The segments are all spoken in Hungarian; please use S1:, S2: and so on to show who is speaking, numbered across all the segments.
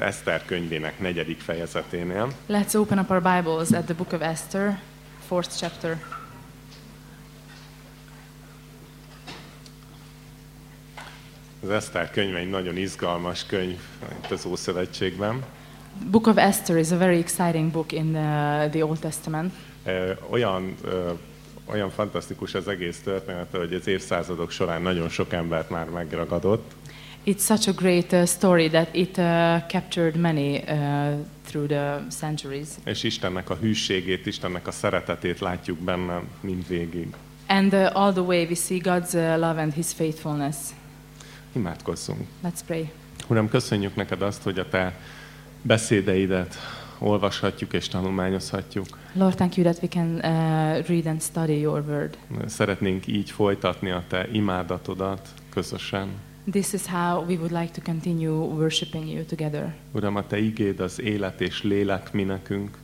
S1: Eszter könyvének negyedik fejezeténél.
S2: Let's open up our Bibles at the book of Esther, fourth chapter.
S1: Az Eszter könyve egy nagyon izgalmas könyv itt az Ószövetségben.
S2: Book of Esther is a very exciting book in the, the Old Testament.
S1: Olyan, olyan fantasztikus az egész történet, hogy az évszázadok során nagyon sok embert már megragadott.
S2: It's such a great uh, story that it uh, captured many uh, through the centuries.
S1: És Istennek a hűségét, Istennek a szeretetét látjuk benne mindvégig.
S2: And uh, all the way we see God's uh, love and His faithfulness.
S1: Imádkozzunk.
S2: Let's pray.
S1: Uram, köszönjük neked azt, hogy a te beszédeidet olvashatjuk és tanulmányozhatjuk.
S2: Lord, thank you that we can uh, read and study your word.
S1: Szeretnénk így folytatni a te imádatodat közösen.
S2: This is how we would like to continue worshiping you together.
S1: Uram, a te igéd az élet és lélek mi nekünk,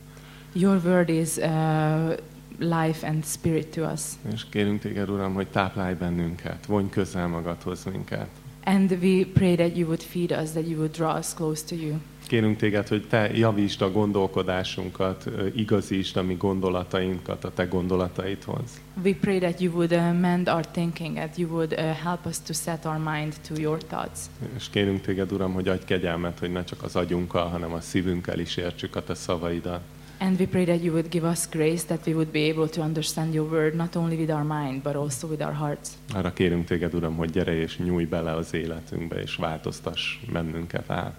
S2: Your word is uh, life and spirit to us.
S1: és kérünk téged, Uram, hogy táplálj bennünket, vonj közel magadhoz minket.
S2: And we pray that you would feed us, that you would draw us close to you.
S1: Kérünk téged, hogy te javítsd a gondolkodásunkat, igazítsd a mi gondolatainkat a te gondolataidhoz.
S2: We pray that you would uh, mend our thinking, that you would uh, help us to set our mind to your thoughts.
S1: És kérünk téged, Uram, hogy adj kegyelmet, hogy ne csak az agyunkkal, hanem a szívünkkel is értsük a te szavaidat.
S2: And we pray that you would give us grace, that we would be able to understand your word not only with our mind, but also with our hearts.
S1: Arra kérünk téged, Uram, hogy gyere és nyújj bele az életünkbe, és változtass bennünket át.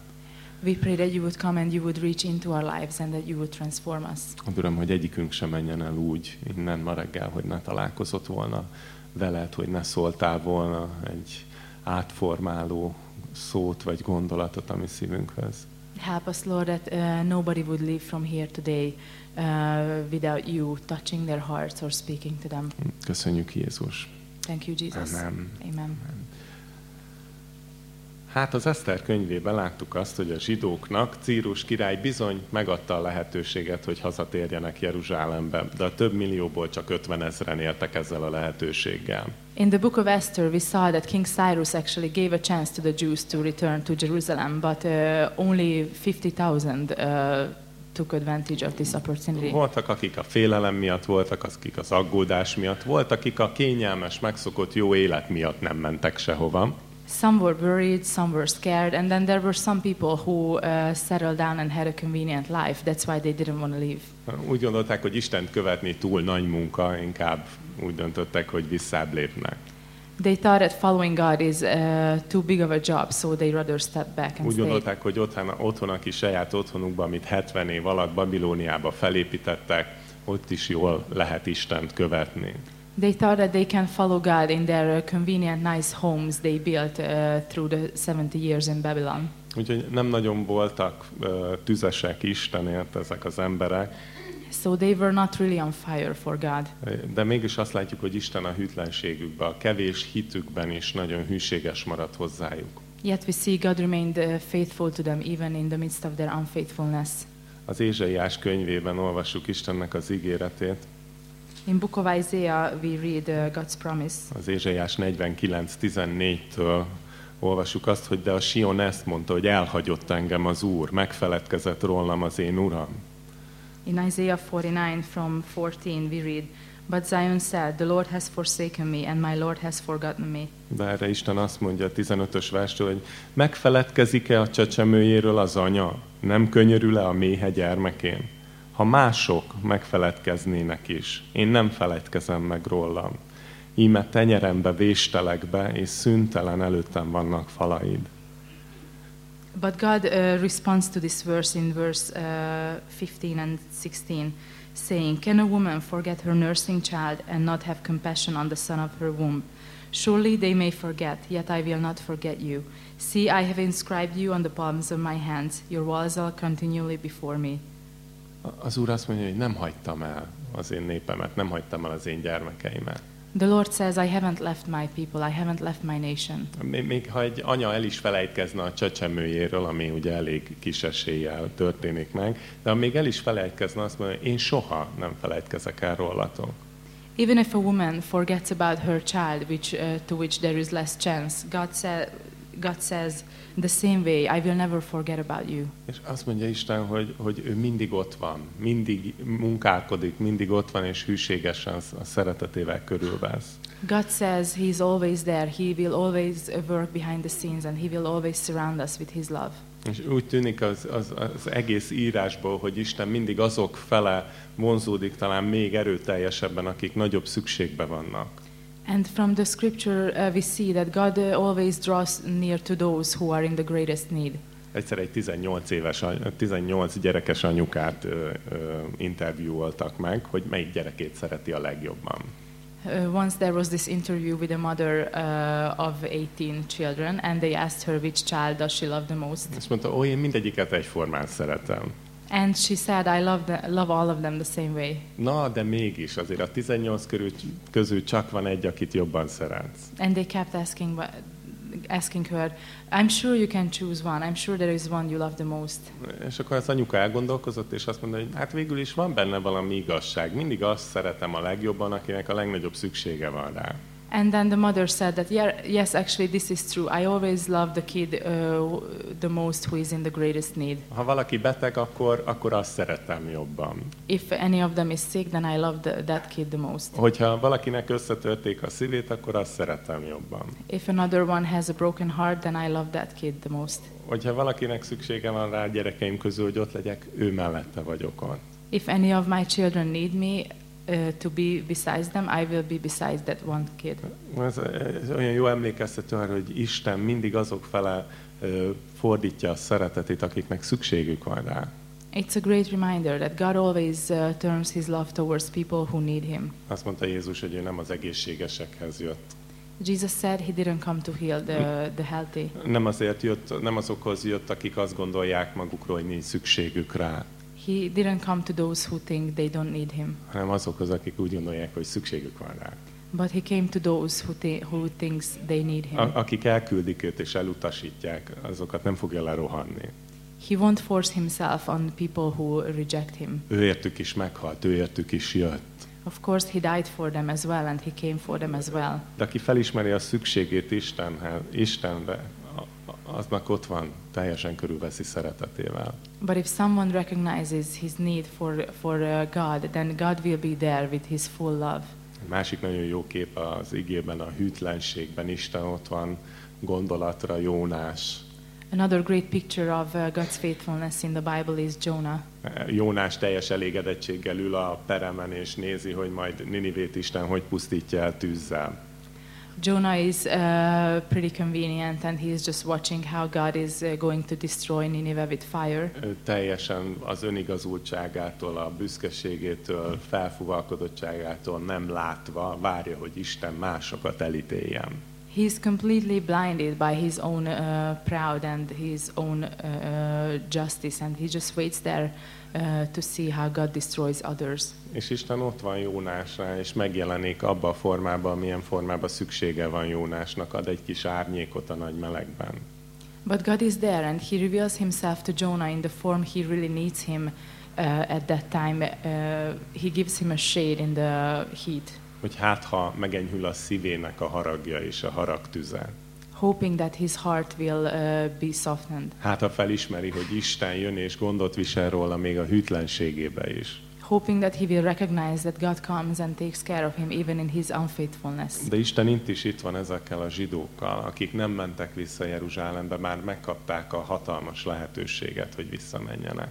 S2: We pray that you would come and you would reach into our lives and that you would transform us.
S1: Uram, hogy egyikünk sem menjen el úgy innen ma reggel, hogy ne találkozott volna veled, hogy ne szóltál volna egy átformáló szót vagy gondolatot a mi szívünkhöz.
S2: Help us, Lord, that uh, nobody would leave from here today uh, without you touching their hearts or speaking to them.
S1: Köszönjük, Jézus.
S2: Thank you, Jesus.
S1: Amen.
S2: Amen.
S1: Hát az Eszter könyvében láttuk azt, hogy a zsidóknak Círus király bizony megadta a lehetőséget, hogy hazatérjenek Jeruzsálembe, de a több millióból csak 50 ezeren éltek ezzel a lehetőséggel.
S2: In the book of Esther, we saw that King Cyrus actually gave a chance to the Jews to return to Jerusalem, but uh, only 50,000 uh, took advantage of this opportunity.
S1: Voltak, akik a félelem miatt voltak, akik az aggódás miatt, volt, akik a kényelmes, megszokott jó élet miatt nem mentek sehova.
S2: Some were worried, some were scared, and then there were some people who uh, settled down and had a convenient life. That's why they didn't want to leave.
S1: Úgy gondolták, hogy Istent követni túl nagy munka, inkább úgy döntöttek, hogy visszább lépnek.
S2: They thought that following God is uh, too big of a job, so they rather step back and
S1: Úgy gondolták, hogy otthon, otthon, aki saját otthonukban, amit 70 év alatt Babilóniába felépítettek, ott is jól lehet Istent követni.
S2: They thought that they can follow God in their uh, convenient, nice homes they built uh, through the 70 years in Babylon.
S1: Úgyhogy nem nagyon voltak ö, tüzesek Istenért ezek az emberek,
S2: So they were not really on fire for God.
S1: de mégis azt látjuk, hogy Isten a hűtlenségükben, a kevés hitükben is nagyon hűséges maradt hozzájuk.
S2: Yet we see God remained uh, faithful to them even in the midst of their unfaithfulness.
S1: Az Ézsaiás könyvében olvassuk Istennek az ígéretét,
S2: In book of Isaiah, we read uh, God's promise.
S1: az Ézsaiás 49.14-től olvassuk azt, hogy de a Sion ezt mondta, hogy elhagyott engem az Úr, megfeledkezett rólam az én Uram.
S2: In Isaiah 49 from 14, we read, But Zion said, The Lord has forsaken me, and my Lord has forgotten me.
S1: De erre Isten azt mondja a 15-ös verstől, hogy megfeledkezik-e a csecsemőjéről az anya? Nem könyörül-e a méhe gyermekén? Ha mások megfeledkeznének is, én nem feledkezem meg rólam. Íme tenyerembe véstelek be, és szüntelen előttem vannak falaid.
S2: But God uh, responds to this verse in verse uh, 15 and 16, saying, Can a woman forget her nursing child and not have compassion on the son of her womb? Surely they may forget, yet I will not forget you. See, I have inscribed you on the palms of my hands. Your walls are continually before me.
S1: Az Úr azt mondja, hogy nem hagytam el az én népemet, nem hagytam el az én gyermekeimet.
S2: The Lord says, I haven't left my people, I haven't left my nation.
S1: Még, még ha egy anya el is felejtkezne a csecsemőjéről, ami ugye elég kis eséllyel történik meg, de ha még el is felejtkezne, azt mondja, én soha nem felejtkezek el rólatok.
S2: Even if a woman forgets about her child, which, uh, to which there is less chance, God, said, God says, the same way, I will never forget about you.
S1: És azt mondja Isten, hogy, hogy ő mindig ott van, mindig munkálkodik, mindig ott van, és hűségesen a szeretetével körülvesz.
S2: God says He's always there. He will always work behind the scenes and He will always surround us with His love.
S1: És úgy tűnik az, az, az egész írásból, hogy Isten mindig azok fele vonzódik talán még erőteljesebben, akik nagyobb szükségben vannak.
S2: And from the scripture, uh, we see that God uh, always draws near to those who are in the greatest need.
S1: Egyszer egy 18 éves, any- 18 gyerekes anyukát ö, ö, interjúoltak meg, hogy melyik gyerekét szereti a legjobban.
S2: Uh, once there was this interview with a mother uh, of 18 children, and they asked her which child does she love the most.
S1: Azt mondta, ó, én mindegyiket egyformán szeretem.
S2: And she said, I love, the, love all of them the same way.
S1: Na, de mégis azért a 18 körül, közül csak van egy, akit jobban szeretsz.
S2: And they kept asking, asking her, I'm sure you can choose one. I'm sure there is one you love the most.
S1: És akkor az anyuka elgondolkozott, és azt mondta, hogy hát végül is van benne valami igazság. Mindig azt szeretem a legjobban, akinek a legnagyobb szüksége van rá.
S2: And then the mother said that, yeah, yes, actually, this is true. I always love the kid uh, the most who is in the greatest need.
S1: Ha valaki beteg, akkor, akkor azt szeretem jobban.
S2: If any of them is sick, then I love the, that kid the most.
S1: Hogyha valakinek összetörték a szívét, akkor azt szeretem jobban.
S2: If another one has a broken heart, then I love that kid the most.
S1: Hogyha valakinek szüksége van rá a gyerekeim közül, hogy ott legyek, ő mellette vagyok ott.
S2: If any of my children need me uh, to be besides them, I will be besides that one kid.
S1: Ez, ez olyan jó emlékeztető hogy Isten mindig azok fele ö, fordítja a szeretetét, akiknek szükségük van rá.
S2: It's a great reminder that God always uh, turns his love towards people who need him.
S1: Azt mondta Jézus, hogy ő nem az egészségesekhez jött.
S2: Jesus said he didn't come to heal the, the healthy.
S1: Nem azért jött, nem azokhoz jött, akik azt gondolják magukról, hogy nincs szükségük rá,
S2: He didn't come to those who think they don't need him,
S1: hanem azokhoz, akik úgy gondolják, hogy szükségük van rá.
S2: but he came to those who, thi- who thinks they need him.
S1: A, akik elküldik őt és elutasítják, azokat nem fogja lerohanni.
S2: He won't force himself on people who reject him.
S1: Ő értük is meghalt, ő értük is jött.
S2: Of course, he died for them as well, and he came for them as well.
S1: De aki felismeri a szükségét Istenhez, Istenre, a- a- aznak ott van, teljesen körülveszi szeretetével.
S2: But if someone recognizes his need for, for uh, God, then God will be there with his full love.
S1: Egy másik nagyon jó kép az igében, a hűtlenségben Isten ott van, gondolatra Jónás.
S2: Another great picture of uh, God's faithfulness in the Bible is Jonah.
S1: Jónás teljes elégedettséggel ül a peremen, és nézi, hogy majd Ninivét Isten hogy pusztítja el tűzzel.
S2: Jonah is uh, pretty convenient, and he is just watching how God is uh, going to destroy Nineveh with fire.
S1: Teljesen az önigazultságától, a büszkeségétől, felfuvalkodottságától nem látva várja, hogy Isten másokat elítéljen.
S2: He is completely blinded by his own uh, proud and his own uh, uh, justice, and he just waits there uh, to see how God destroys others.
S1: És Isten ott van Jónásra, és megjelenik abba a formában, amilyen formában szüksége van Jónásnak, ad egy kis árnyékot a nagy melegben.
S2: But God is there, and He reveals Himself to Jonah in the form He really needs Him uh, at that time. Uh, he gives him a shade in the heat,
S1: Hogy hát, ha megenyhül a szívének a haragja és a haragtüze.
S2: Hoping that his heart will uh, be softened,
S1: Hát, ha felismeri, hogy Isten jön és gondot visel róla még a hűtlenségébe is.
S2: hoping that he will recognize that God comes and takes care of him even in his unfaithfulness.
S1: De Isten itt is itt van ezekkel a zsidókkal, akik nem mentek vissza Jeruzsálembe, már megkapták a hatalmas lehetőséget, hogy visszamenjenek.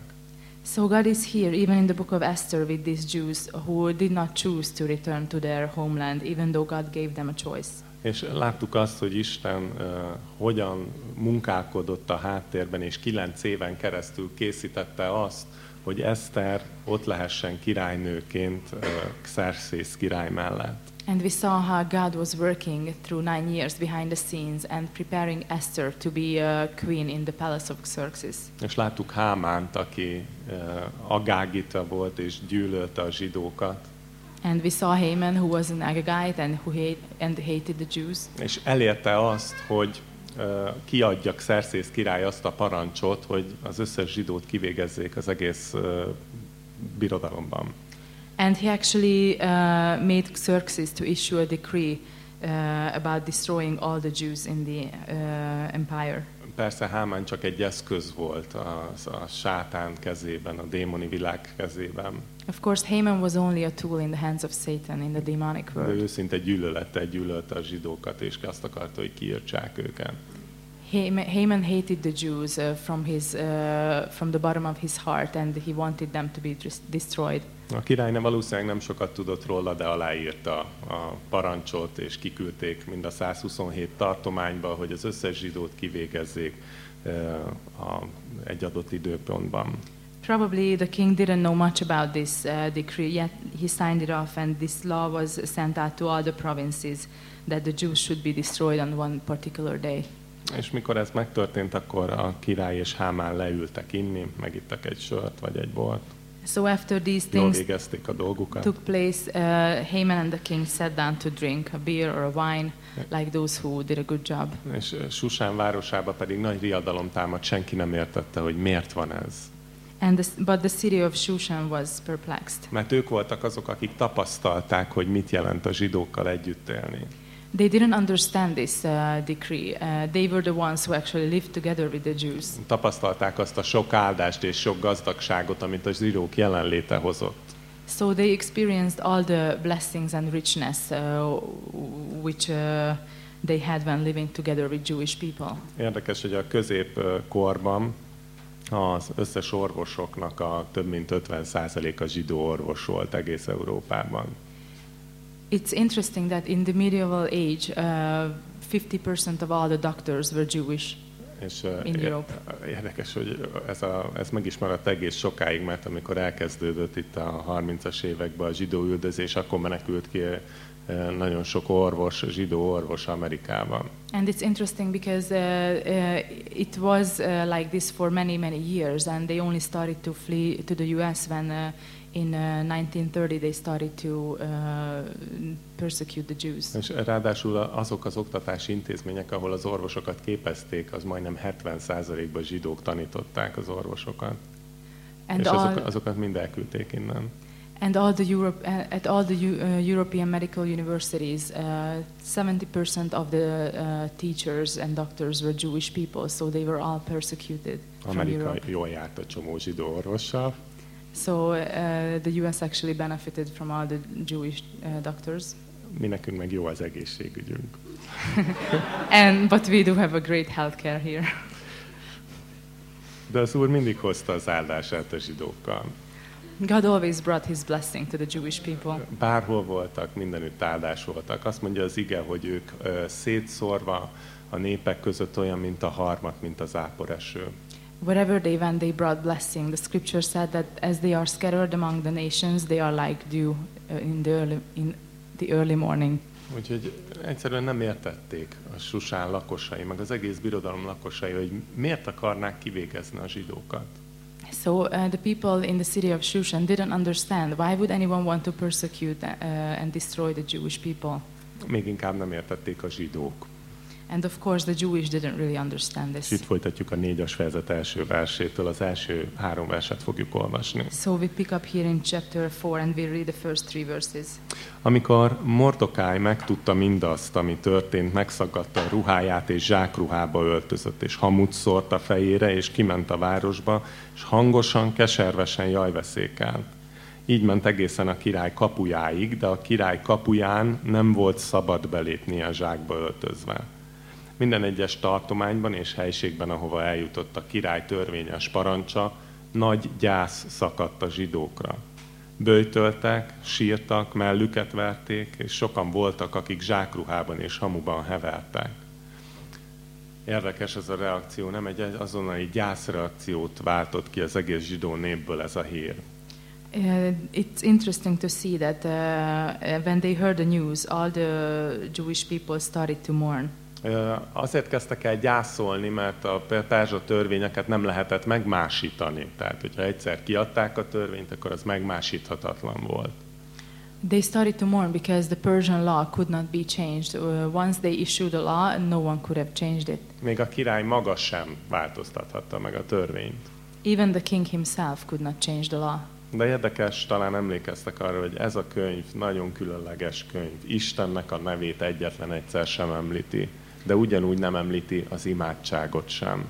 S2: So God is here even in the book of Esther with these Jews who did not choose to return to their homeland, even though God gave them a choice.
S1: És láttuk azt, hogy Isten uh, hogyan munkálkodott a háttérben, és kilenc éven keresztül készítette azt, hogy Eszter ott lehessen királynőként uh, Xerxes király mellett.
S2: And we saw how God was working through nine years behind the scenes and preparing Esther to be a queen in the palace of Xerxes.
S1: És láttuk Hámánt, aki uh, agágita volt és gyűlölte a zsidókat,
S2: And we saw Haman, who was an Agagite and who hate, and hated the Jews.
S1: és elérte azt, hogy uh, kiadja Xerxes király azt a parancsot, hogy az összes zsidót kivégezzék az egész uh, birodalomban.
S2: And he actually uh, made Xerxes to issue a decree uh, about destroying all the Jews in the uh, empire.
S1: Persze Hámán csak egy eszköz volt a, a sátán kezében, a démoni világ kezében.
S2: Of course, Haman was only a tool in the hands of Satan in the demonic
S1: De
S2: world.
S1: őszinte gyűlölettel gyűlölte a zsidókat, és azt akarta, hogy kiírtsák őket.
S2: Haman, hated the Jews uh, from his uh, from the bottom of his heart, and he wanted them to be destroyed.
S1: A király nem valószínűleg nem sokat tudott róla, de aláírta a parancsot, és kiküldték mind a 127 tartományba, hogy az összes zsidót kivégezzék a, egy adott időpontban.
S2: Probably the king didn't know much about this uh, decree, yet he signed it off, and this law was sent out to all the provinces that the Jews should be destroyed on one particular day.
S1: És mikor ez megtörtént, akkor a király és Hámán leültek inni, megittek egy sört vagy egy bort,
S2: So after these things took place, uh, Haman and the king sat down to drink a beer or a wine, like those who did a good job.
S1: És eh, Susán városába pedig nagy riadalom támad, senki nem értette, hogy miért van ez.
S2: And the, but the city of Shushan was perplexed.
S1: Mert ők voltak azok, akik tapasztalták, hogy mit jelent a zsidókkal együtt élni.
S2: They didn't understand this uh, decree. Uh, they were the ones who actually lived together with the Jews.
S1: Tapasztalták azt a sok áldást és sok gazdagságot, amit a zsidók jelenléte hozott.
S2: So they experienced all the blessings and richness uh, which uh, they had when living together with Jewish people.
S1: Érdekes, hogy a középkorban az összes orvosoknak a több mint 50%-a zsidó orvos volt egész Európában.
S2: It's interesting that in the medieval age, uh, 50% of all the doctors were Jewish.
S1: És uh, érdekes, hogy ez, a, ez meg is maradt egész sokáig, mert amikor elkezdődött itt a 30-as években a zsidó üldözés, akkor menekült ki uh, nagyon sok orvos, zsidó orvos Amerikában.
S2: And it's interesting because uh, uh, it was uh, like this for many, many years, and they only started to flee to the US when uh, in uh, 1930 they started to uh, persecute the Jews.
S1: És ráadásul azok az oktatási intézmények, ahol az orvosokat képezték, az majdnem 70%-ban zsidók tanították az orvosokat.
S2: And
S1: és
S2: all,
S1: azok, azokat mind elküldték innen.
S2: and all the Europe, uh, at all the uh, European medical universities, uh, 70% of the uh, teachers and doctors were Jewish people, so they were all persecuted from
S1: Amerika
S2: Europe.
S1: jól járt a csomó zsidó orvossal,
S2: So uh, the US actually benefited from all the Jewish uh, doctors.
S1: mi nekünk meg jó az egészségügyünk.
S2: And but we do have a great healthcare here.
S1: De az Úr mindig hozta az áldását a zsidókkal.
S2: God always brought His blessing to the Jewish people.
S1: Bárhol voltak, mindenütt áldás voltak. Azt mondja az ige, hogy ők ö, szétszórva a népek között olyan, mint a harmat, mint az áporeső.
S2: Wherever they went, they brought blessing. The scripture said that as they are scattered among the nations, they are like dew uh, in the early, in the early morning.
S1: Úgyhogy egyszerűen nem értették a Susán lakosai, meg az egész birodalom lakosai, hogy miért akarnák kivégezni a zsidókat.
S2: So uh, the people in the city of Shushan didn't understand why would anyone want to persecute uh, and destroy the Jewish people.
S1: Még inkább nem értették a zsidók.
S2: And of course, the Jewish didn't really understand
S1: És
S2: this.
S1: itt folytatjuk a négyes fejezet első versétől, az első három verset fogjuk olvasni.
S2: So we pick up here in chapter 4 and we read the first three verses.
S1: Amikor Mordokáj megtudta mindazt, ami történt, megszaggatta a ruháját, és zsákruhába öltözött, és hamut szórt a fejére, és kiment a városba, és hangosan, keservesen jajveszékelt. Így ment egészen a király kapujáig, de a király kapuján nem volt szabad belépni a zsákba öltözve. Minden egyes tartományban és helységben, ahova eljutott a király törvényes parancsa, nagy gyász szakadt a zsidókra. Böjtöltek, sírtak, mellüket verték, és sokan voltak, akik zsákruhában és hamuban hevertek. Érdekes ez a reakció, nem egy azonnali gyászreakciót váltott ki az egész zsidó népből ez a hír.
S2: Uh, it's interesting to see that uh, when they heard the news, all the Jewish people started to mourn.
S1: Azért kezdtek el gyászolni, mert a perzsa törvényeket nem lehetett megmásítani. Tehát, hogyha egyszer kiadták a törvényt, akkor az megmásíthatatlan volt.
S2: They started to mourn because the Persian law could not be changed. Once they issued a law, no one could have changed it.
S1: Még a király maga sem változtathatta meg a törvényt.
S2: Even the king himself could not change the law.
S1: De érdekes, talán emlékeztek arra, hogy ez a könyv nagyon különleges könyv. Istennek a nevét egyetlen egyszer sem említi, de ugyanúgy nem említi az imádságot sem.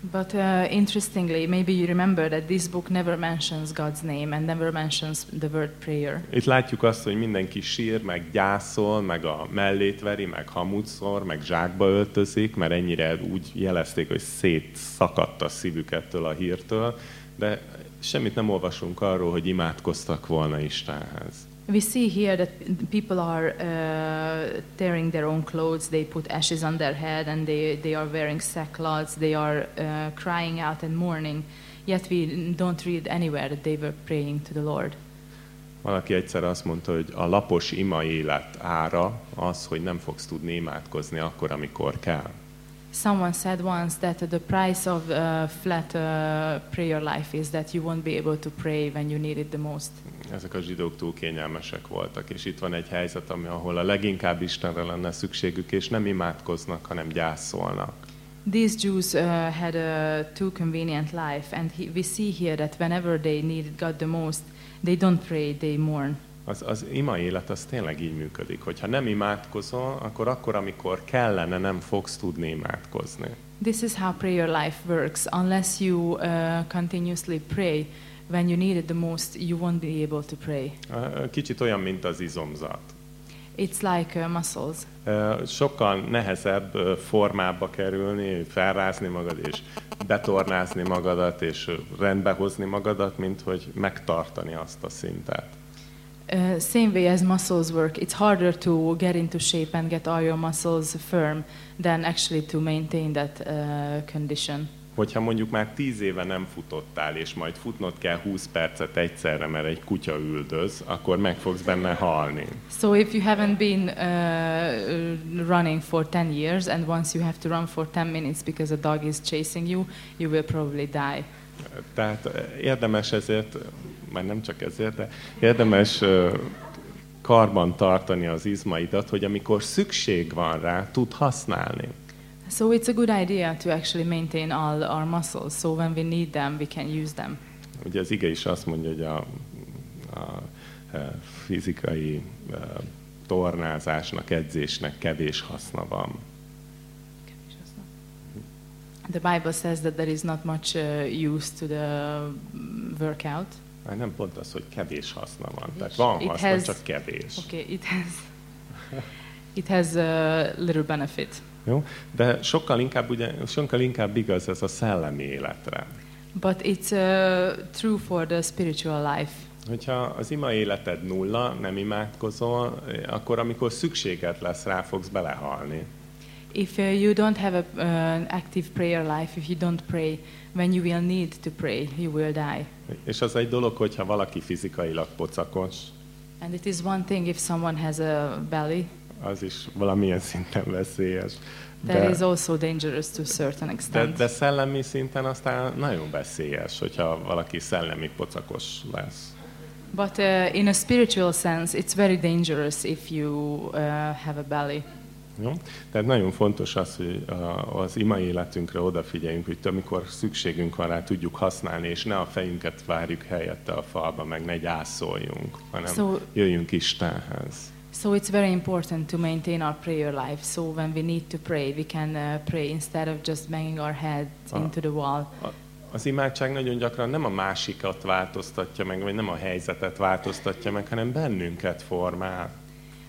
S2: But uh, interestingly, maybe you remember that this book never mentions God's name and never mentions the word prayer.
S1: Itt látjuk azt, hogy mindenki sír, meg gyászol, meg a mellét veri, meg hamutszor, meg zsákba öltözik, mert ennyire úgy jelezték, hogy szétszakadt a szívük ettől a hírtől, de semmit nem olvasunk arról, hogy imádkoztak volna Istenhez.
S2: We see here that people are uh, tearing their own clothes, they put ashes on their head, and they, they are wearing sackcloths, they are uh, crying out and mourning. Yet we don't read anywhere that they were praying to the Lord.
S1: Valaki egyszer azt mondta, hogy a lapos ima élet ára az, hogy nem fogsz tudni imádkozni akkor, amikor kell.
S2: Someone said once that the price of uh, flat uh, prayer life is that you won't be able to pray when you need it the most.
S1: Ezek a zsidók túl kényelmesek voltak, és itt van egy helyzet, ami, ahol a leginkább Istenre lenne szükségük, és nem imádkoznak, hanem gyászolnak.
S2: These Jews uh, had a too convenient life, and he, we see here that whenever they needed God the most, they don't pray, they mourn.
S1: Az, az ima élet az tényleg így működik, hogyha nem imádkozol, akkor akkor, amikor kellene, nem fogsz tudni imádkozni.
S2: This is how prayer life works. Unless you uh, continuously pray, when you need it the most, you won't be able to pray.
S1: Uh, Kicsit olyan, mint az izomzat.
S2: It's like uh, muscles.
S1: Uh, Sokkal nehezebb uh, formába kerülni, felrázni magad, és betornázni magadat, és uh, rendbehozni magadat, mint hogy megtartani azt a szintet.
S2: Uh, same way as muscles work, it's harder to get into shape and get all your muscles firm than actually to maintain that uh, condition.
S1: Hogyha mondjuk már tíz éve nem futottál, és majd futnod kell 20 percet egyszerre, mert egy kutya üldöz, akkor meg fogsz benne halni.
S2: So if you haven't been uh, running for 10 years and once you have to run for 10 minutes because a dog is chasing you, you will probably die.
S1: Tehát eh, érdemes ezért, már nem csak ezért, de érdemes karban tartani az izmaidat, hogy amikor szükség van rá, tud használni.
S2: So it's a good idea to actually maintain all our muscles. So when we need them, we can use them.
S1: Ugye az ige is azt mondja, hogy a, a, eh, fizikai eh, tornázásnak, edzésnek kevés haszna van.
S2: The Bible says that there is not much uh, use to the mm, workout.
S1: Hát nem pont az, hogy kevés haszna van. Tehát
S2: It
S1: van haszna,
S2: has-
S1: csak kevés.
S2: Okay, it has it has a little benefit.
S1: Jó? De sokkal inkább, ugye, sokkal inkább igaz ez a szellemi életre.
S2: But it's uh, true for the spiritual life.
S1: Hogyha az ima életed nulla, nem imádkozol, akkor amikor szükséged lesz rá, fogsz belehalni.
S2: If uh, you don't have uh, an active prayer life, if you don't pray, when you will need to pray, you will die.
S1: És az egy dolog, hogyha valaki fizikailag pocakos,
S2: And it is one thing if someone has a belly,
S1: az is valamilyen szinten veszélyes.
S2: that
S1: De,
S2: is also dangerous to a certain
S1: de,
S2: extent.
S1: de szellemi szinten aztán nagyon veszélyes, hogyha valaki szellemi pocakos lesz.
S2: But uh, in a spiritual sense, it's very dangerous if you uh, have a belly.
S1: Jó? Tehát nagyon fontos az, hogy az ima életünkre odafigyeljünk, hogy amikor szükségünk van rá, tudjuk használni, és ne a fejünket várjuk helyette a falba, meg ne gyászoljunk, hanem
S2: So-
S1: jöjjünk Istenhez.
S2: So it's very important to maintain our prayer life. So when we need to pray, we can uh, pray instead of just banging our heads
S1: Ah.
S2: into the wall.
S1: A- Az imádság nagyon gyakran nem a másikat változtatja meg, vagy nem a helyzetet változtatja meg, hanem bennünket formál.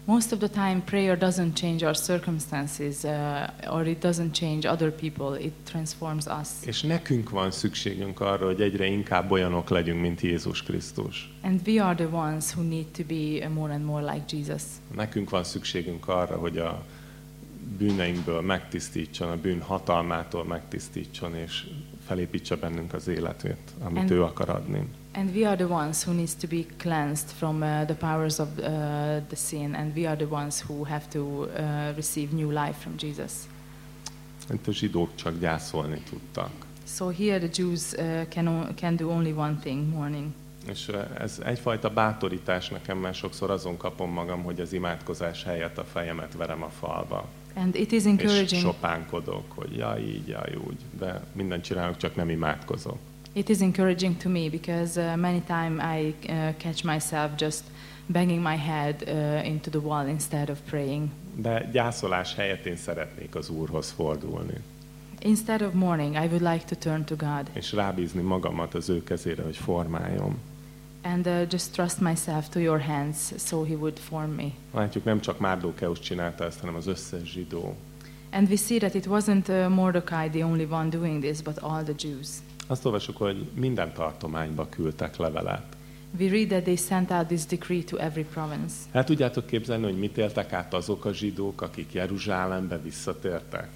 S2: Most of the time, prayer doesn't change our circumstances uh, or it doesn't change other people, it transforms us.
S1: És nekünk van szükségünk arra, hogy egyre inkább olyanok legyünk, mint Jézus Krisztus.
S2: And we are the ones who need to be uh, more and more like Jesus.
S1: Nekünk van szükségünk arra, hogy a bűneinkből megtisztítson, a bűn hatalmától megtisztítson, és felépítse bennünk az életét, amit
S2: And-
S1: ő akar adni.
S2: And we are the ones who needs to be cleansed from uh, the powers of uh, the sin, and we are the ones who have to uh, receive new life from Jesus.
S1: Itt a zsidók csak gyászolni tudtak.
S2: So here the Jews uh, can, can do only one thing, mourning.
S1: És ö, ez egyfajta bátorítás nekem, mert sokszor azon kapom magam, hogy az imádkozás helyett a fejemet verem a falba.
S2: And it is
S1: És
S2: encouraging.
S1: sopánkodok, hogy ja így, ja úgy, de mindent csinálok, csak nem imádkozok.
S2: It is encouraging to me because uh, many times I uh, catch myself just banging my head uh, into the wall instead of praying.
S1: De gyászolás helyett én szeretnék az Úrhoz fordulni,
S2: Instead of mourning, I would like to turn to God
S1: és rábízni magamat az ő kezére, hogy formáljon.
S2: and uh, just trust myself to your hands so He would form me.
S1: Látjuk, nem csak Márdokeus csinálta ezt, hanem az összes zsidó.
S2: And we see that it wasn't uh, Mordecai the only one doing this, but all the Jews.
S1: Azt olvasjuk, hogy minden tartományba küldtek levelet.
S2: We read that they sent out this decree to every province.
S1: El tudjátok képzelni, hogy mit éltek át azok a zsidók, akik Jeruzsálembe visszatértek?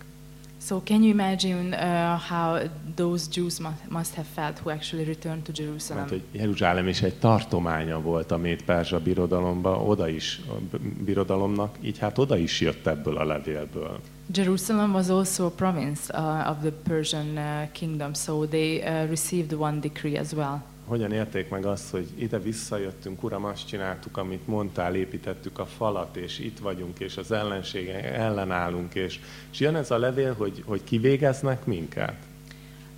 S2: So can you imagine uh, how those Jews must, have felt who actually returned to Jerusalem?
S1: Mert hogy Jeruzsálem is egy tartománya volt a Mét-Perzsa birodalomba, oda is, a birodalomnak, így hát oda is jött ebből a levélből.
S2: Jerusalem was also a province uh, of the Persian uh, kingdom, so they uh, received one decree as well.
S1: Hogyan élték meg azt, hogy ide visszajöttünk, Uram, azt csináltuk, amit mondtál, építettük a falat, és itt vagyunk, és az ellensége ellenállunk, és, és jön ez a levél, hogy, hogy kivégeznek minket.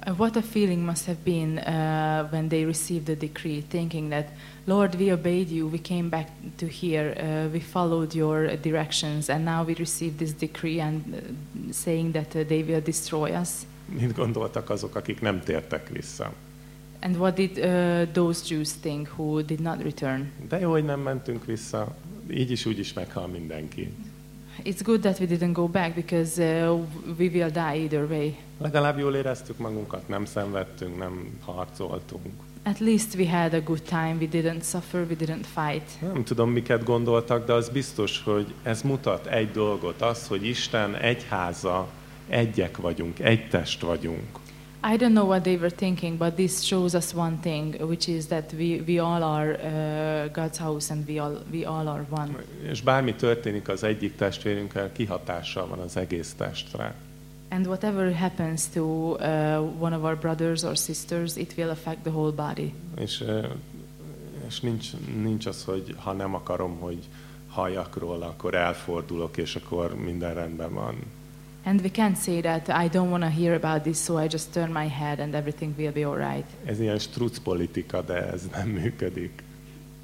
S2: Uh, what a feeling must have been uh, when they received the decree, thinking that, Lord, we obeyed you, we came back to here, uh, we followed your directions, and now we receive this decree and uh, saying that uh, they will destroy us.
S1: Mit gondoltak azok, akik nem tértek vissza?
S2: And what did uh, those Jews think who did not return?
S1: De jó, hogy nem mentünk vissza, így is úgy is meghal mindenki.
S2: It's good that we didn't go back because uh, we will die either way.
S1: Legalább jól éreztük magunkat, nem szenvedtünk, nem harcoltunk.
S2: At least we had a good time. We didn't suffer. We didn't fight.
S1: Nem tudom, miket gondoltak, de az biztos, hogy ez mutat egy dolgot, az, hogy Isten egyháza, egyek vagyunk, egy test vagyunk.
S2: I don't know what they were thinking, but this shows us one thing, which is that we, we all are uh, God's house and we all, we all are one.
S1: És bármi történik az egyik testvérünkkel, kihatással van az egész testre.
S2: And whatever happens to uh, one of our brothers or sisters, it will affect the whole body.
S1: És, ö, és nincs, nincs az, hogy ha nem akarom, hogy halljak róla, akkor elfordulok, és akkor minden rendben van.
S2: And we can't say that I don't want to hear about this, so I just turn my head and everything will be all right.
S1: Ez ilyen struc politika, de ez nem működik.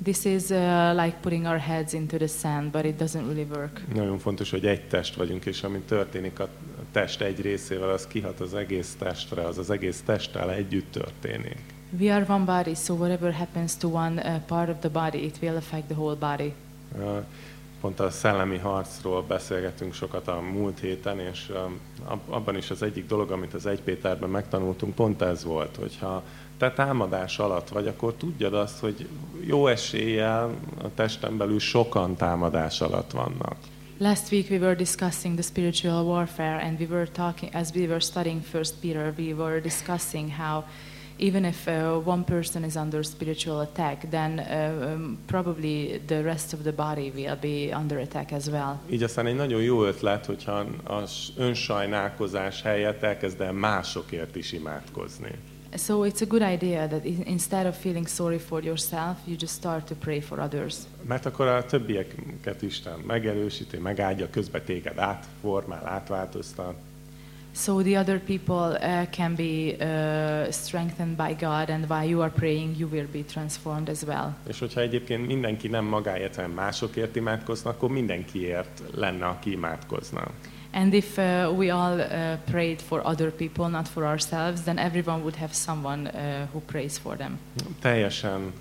S2: This is uh, like putting our heads into the sand, but it doesn't really work.
S1: Nagyon fontos, hogy egy test vagyunk, és ami történik a test egy részével, az kihat az egész testre, az az egész testtel együtt történik.
S2: We are one body, so whatever happens to one uh, part of the body, it will affect the whole body.
S1: Ö, Pont a szellemi harcról beszélgetünk sokat a múlt héten, és ab- abban is az egyik dolog, amit az 1 Péterben megtanultunk, pont ez volt, hogyha te támadás alatt vagy, akkor tudjad azt, hogy jó eséllyel a testen belül sokan támadás alatt vannak.
S2: Last week we were discussing the spiritual warfare, and we were talking as we were studying First Peter. We were discussing how even if uh, one person is under spiritual attack, then uh, um, probably the rest of the body will be under attack as well.
S1: Így aztán egy nagyon jó ötlet, hogyha az önsajnálkozás helyett elkezd el másokért is imádkozni.
S2: So it's a good idea that instead of feeling sorry for yourself, you just start to pray for others.
S1: Mert akkor a többieket Isten megerősíti, megáldja, közben téged átformál, átváltoztat.
S2: So the other people uh, can be uh, strengthened by God, and while you are praying, you will be transformed as well.
S1: És hogyha egyébként mindenki nem magáért, hanem másokért imádkozna, akkor mindenkiért lenne, aki imádkozna.
S2: And if uh, we all uh, prayed for other people, not for ourselves, then everyone would have someone uh, who prays for them.
S1: Teljesen,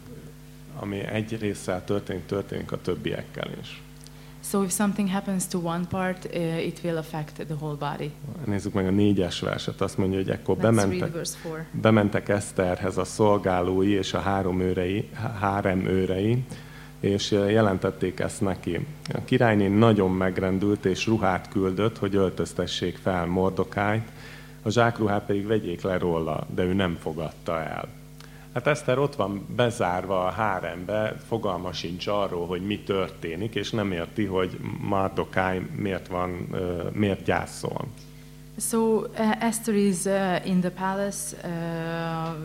S1: ami egy résszel történik, történik a többiekkel is.
S2: So if something happens to one part, uh, it will affect the whole body.
S1: Nézzük meg a négyes verset, azt mondja, hogy ekkor
S2: Let's
S1: bementek,
S2: verse 4.
S1: bementek Eszterhez a szolgálói és a három őrei, hárem őrei, és jelentették ezt neki. A királyné nagyon megrendült, és ruhát küldött, hogy öltöztessék fel Mordokájt, a zsákruhát pedig vegyék le róla, de ő nem fogadta el. Hát Eszter ott van bezárva a hárembe, fogalma sincs arról, hogy mi történik, és nem érti, hogy Mardokáj miért van, miért gyászol.
S2: So uh, Esther is uh, in the palace, uh,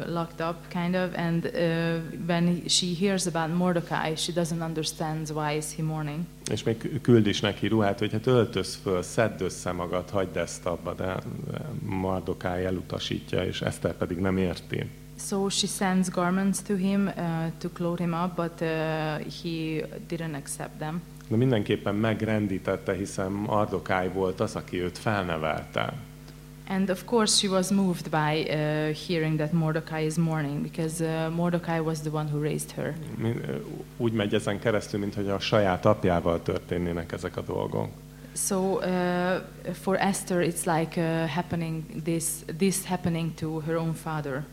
S2: locked up, kind of, and uh, when he- she hears about Mordecai, she doesn't understand why is he mourning.
S1: És még küld is neki ruhát, hogy hát öltöz föl, szedd össze magad, hagyd ezt abba, de Mardokáj elutasítja, és Eszter pedig nem érti.
S2: So she sends garments to him uh, to clothe him up, but uh, he didn't accept them.
S1: De mindenképpen megrendítette, hiszen Mardokáj volt az, aki őt felnevelte.
S2: And of course, she was moved by uh, hearing that Mordecai is mourning, because uh, Mordecai was the one who raised her.
S1: Úgy megy ezen keresztül, mintha a saját apjával történnének ezek a dolgok.
S2: So uh, for Esther, it's like uh, happening this this happening to her own father.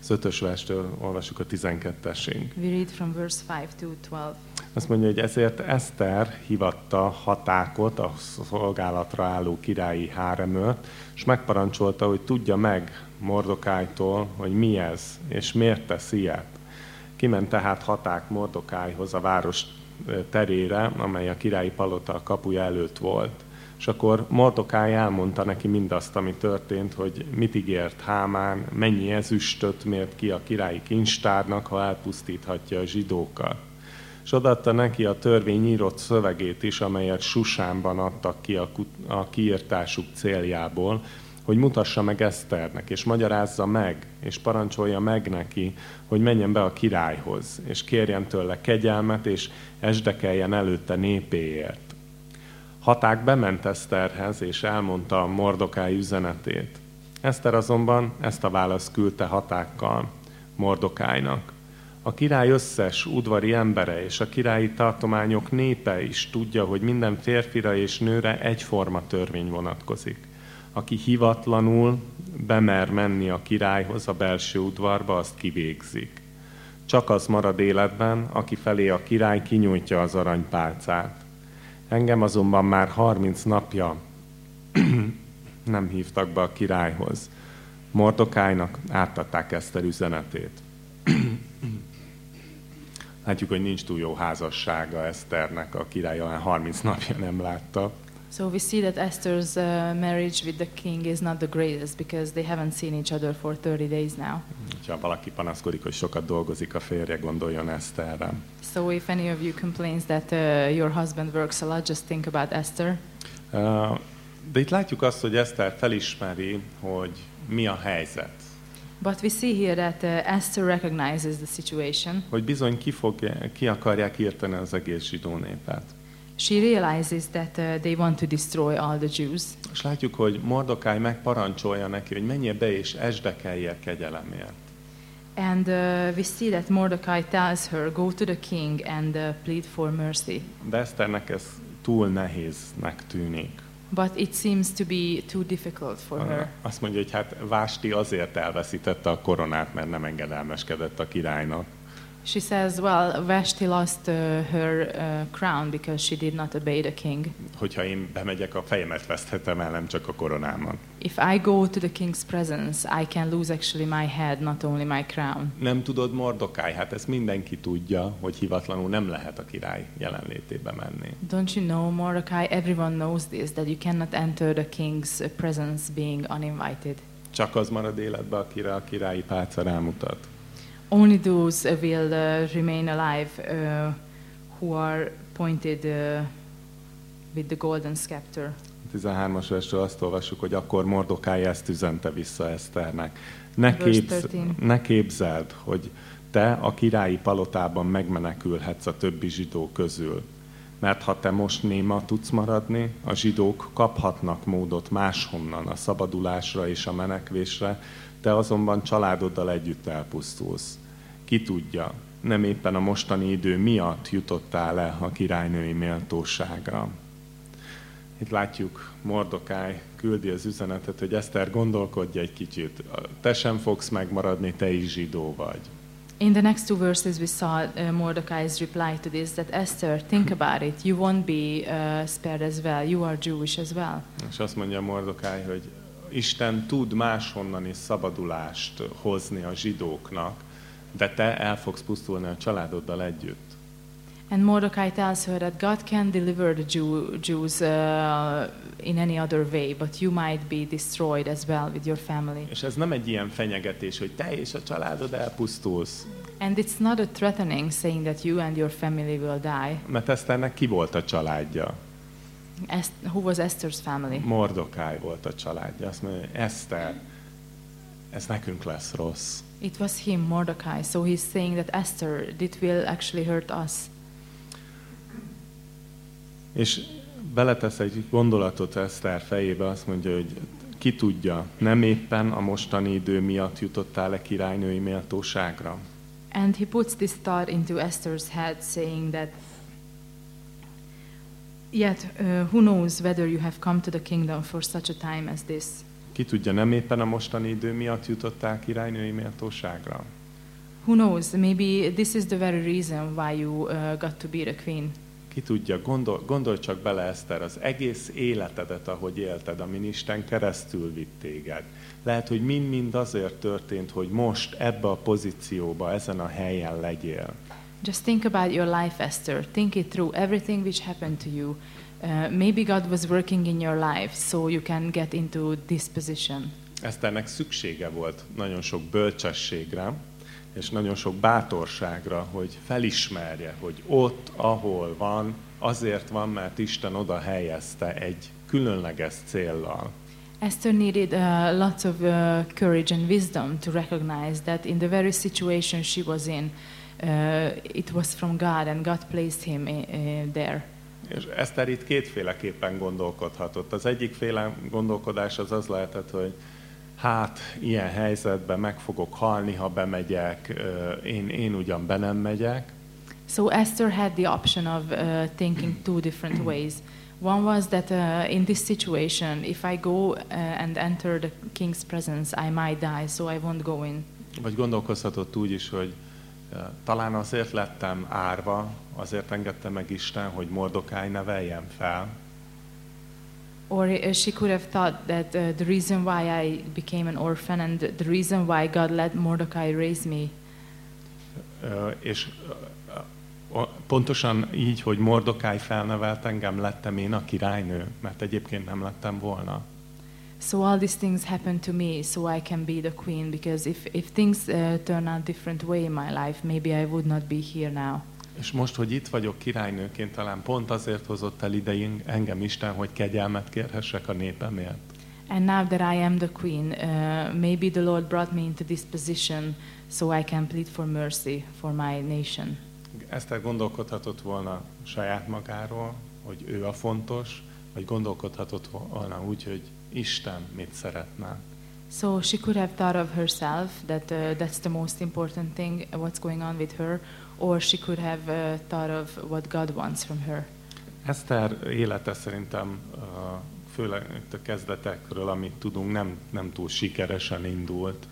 S1: Az ötös verstől olvasjuk a 12-esig.
S2: We read from verse 5 to 12.
S1: Azt mondja, hogy ezért Eszter hivatta hatákot, a szolgálatra álló királyi háremőt, és megparancsolta, hogy tudja meg Mordokájtól, hogy mi ez, és miért tesz ilyet. Kiment tehát haták Mordokájhoz a város terére, amely a királyi palota kapuja előtt volt. És akkor Mordokáj elmondta neki mindazt, ami történt, hogy mit ígért Hámán, mennyi ezüstöt mért ki a királyi kincstárnak, ha elpusztíthatja a zsidókat. És odaadta neki a törvény írott szövegét is, amelyet Susánban adtak ki a, a kiírtásuk céljából, hogy mutassa meg Eszternek, és magyarázza meg, és parancsolja meg neki, hogy menjen be a királyhoz, és kérjen tőle kegyelmet, és esdekeljen előtte népéért. Haták bement Eszterhez, és elmondta a Mordokáj üzenetét. Eszter azonban ezt a választ küldte hatákkal Mordokájnak. A király összes udvari embere és a királyi tartományok népe is tudja, hogy minden férfira és nőre egyforma törvény vonatkozik. Aki hivatlanul bemer menni a királyhoz a belső udvarba, azt kivégzik. Csak az marad életben, aki felé a király kinyújtja az aranypálcát. Engem azonban már 30 napja nem hívtak be a királyhoz. Mordokájnak átadták Eszter üzenetét. Látjuk, hogy nincs túl jó házassága Eszternek, a király olyan 30 napja nem látta.
S2: So we see that Esther's uh, marriage with the king is not the greatest because they haven't seen each other for 30 days now.
S1: Ha valaki panaszkodik, hogy sokat dolgozik a férje, gondoljon Eszterre.
S2: So if any of you complains that uh, your husband works a lot, just think about Esther.
S1: Uh, De itt látjuk azt, hogy Eszter felismeri, hogy mi a helyzet.
S2: But we see here that uh, Esther recognizes the situation.
S1: Hogy bizony ki, fogja, ki akarják írteni az egész zsidó népet.
S2: She realizes that uh, they want to destroy all the Jews.
S1: És látjuk, hogy Mordokáj megparancsolja neki, hogy menjél be és esdekelje kegyelemért.
S2: And uh, we see that Mordecai tells her, Go to the king and uh, plead for mercy.
S1: De Eszternek ez túl nehéznek tűnik.
S2: But it seems to be too difficult for her.
S1: Azt mondja, hogy hát Vásti azért elveszítette a koronát, mert nem engedelmeskedett a királynak.
S2: She says, Well, Vashti lost uh, her uh, crown because she did not obey the king.
S1: Hogyha én bemegyek, a fejemet veszthetem el, nem csak a koronámat.
S2: If I go to the king's presence, I can lose actually my head, not only my crown.
S1: Nem tudod, Mordokáj, hát ezt mindenki tudja, hogy hivatlanul nem lehet a király jelenlétébe menni.
S2: Don't you know, Mordecai? Everyone knows this that you cannot enter the king's presence being uninvited.
S1: Csak az marad életbe, akire a királyi pálca rámutat.
S2: Only those uh, will uh, remain alive uh, who are pointed uh, with the golden scepter.
S1: 13-as versről azt olvassuk, hogy akkor Mordokáj ezt üzente vissza Eszternek. Ne, képz,
S2: 13.
S1: ne képzeld, hogy te a királyi palotában megmenekülhetsz a többi zsidó közül. Mert ha te most néma tudsz maradni, a zsidók kaphatnak módot máshonnan a szabadulásra és a menekvésre, te azonban családoddal együtt elpusztulsz. Ki tudja, nem éppen a mostani idő miatt jutottál le a királynői méltóságra. Itt látjuk, Mordokáj küldi az üzenetet, hogy Eszter gondolkodj egy kicsit. Te sem fogsz megmaradni, te is zsidó vagy.
S2: In the next two verses, we saw uh, Mordecai's reply to this that Esther, think about it, you won't be uh, spared as well. You are Jewish as well.
S1: És azt mondja Mordokáj, hogy Isten tud máshonnan is szabadulást hozni a zsidóknak, de te el fogsz pusztulni a családoddal együtt.
S2: And Mordecai tells her that God can deliver the Jew, Jews uh, in any other way, but you might be destroyed as well with your family.
S1: És ez nem egy ilyen fenyegetés, hogy te és a családod elpusztulsz.
S2: And it's not a threatening saying that you and your family will die.
S1: Mert Eszternek ki volt a családja?
S2: Est- who was Esther's family?
S1: Mordokáj volt a családja. Azt mondja, Eszter, ez nekünk lesz rossz.
S2: It was him, Mordecai. So he's saying that Esther, it will actually hurt us.
S1: És beletesz egy gondolatot Eszter fejébe, azt mondja, hogy ki tudja, nem éppen a mostani idő miatt jutottál-e királynői méltóságra?
S2: And he puts this thought into Esther's head, saying that, Yet, uh, who knows whether you have come to the kingdom for such a time as this?
S1: Ki tudja, nem éppen a mostani idő miatt jutottál királynői méltóságra?
S2: Who knows? Maybe this is the very reason why you uh, got to be the queen.
S1: Ki tudja, gondol, gondolj csak bele, Eszter, az egész életedet, ahogy élted, amin Isten keresztül vitt téged. Lehet, hogy mind-mind azért történt, hogy most ebbe a pozícióba, ezen a helyen legyél.
S2: Just think about your life, Esther. Think it through. Everything which happened to you. Uh, maybe God was working in your life so you can get into this position.
S1: Eszternek szüksége volt nagyon sok bölcsességre, és nagyon sok bátorságra, hogy felismerje, hogy ott, ahol van, azért van, mert Isten oda helyezte egy különleges céllal.
S2: Esther needed uh, lots of uh, courage and wisdom to recognize that in the very situation she was in, uh, it was from God and God placed him uh, uh, there.
S1: És Eszter itt kétféleképpen gondolkodhatott. Az egyik féle gondolkodás az az lehetett, hogy hát ilyen helyzetben meg fogok halni, ha bemegyek, én, én ugyan be nem megyek.
S2: So Esther had the option of uh, thinking two different ways. One was that uh, in this situation, if I go uh, and enter the king's presence, I might die, so I won't go in.
S1: Vagy gondolkozhatott úgy is, hogy talán azért lettem árva, azért engedte meg Isten, hogy Mordokáj ne veljem fel,
S2: Or uh, she could have thought that uh, the reason why I became an orphan and the reason why God let Mordecai raise me
S1: Ö, és ö, ö, pontosan így, hogy Mordokáj felnevelt engem, lettem én a királynő, mert egyébként nem lettem volna.
S2: So all these things happened to me, so I can be the queen. Because if if things uh, turn out different way in my life, maybe I would not be here now.
S1: És most, hogy itt vagyok királynőként, talán pont azért hozott el ide engem Isten, hogy kegyelmet kérhessek a népemért.
S2: And now that I am the queen, uh, maybe the Lord brought me into this position so I can plead for mercy for my nation.
S1: Eszter gondolkodhatott volna saját magáról, hogy ő a fontos, vagy gondolkodhatott volna úgy, hogy Isten mit szeretne.
S2: So she could have thought of herself that uh, that's the most important thing, what's going on with her, or she could have uh, thought of what God wants from her.
S1: Eszter élete szerintem uh, főleg itt a kezdetekről, amit tudunk, nem, nem túl sikeresen indult.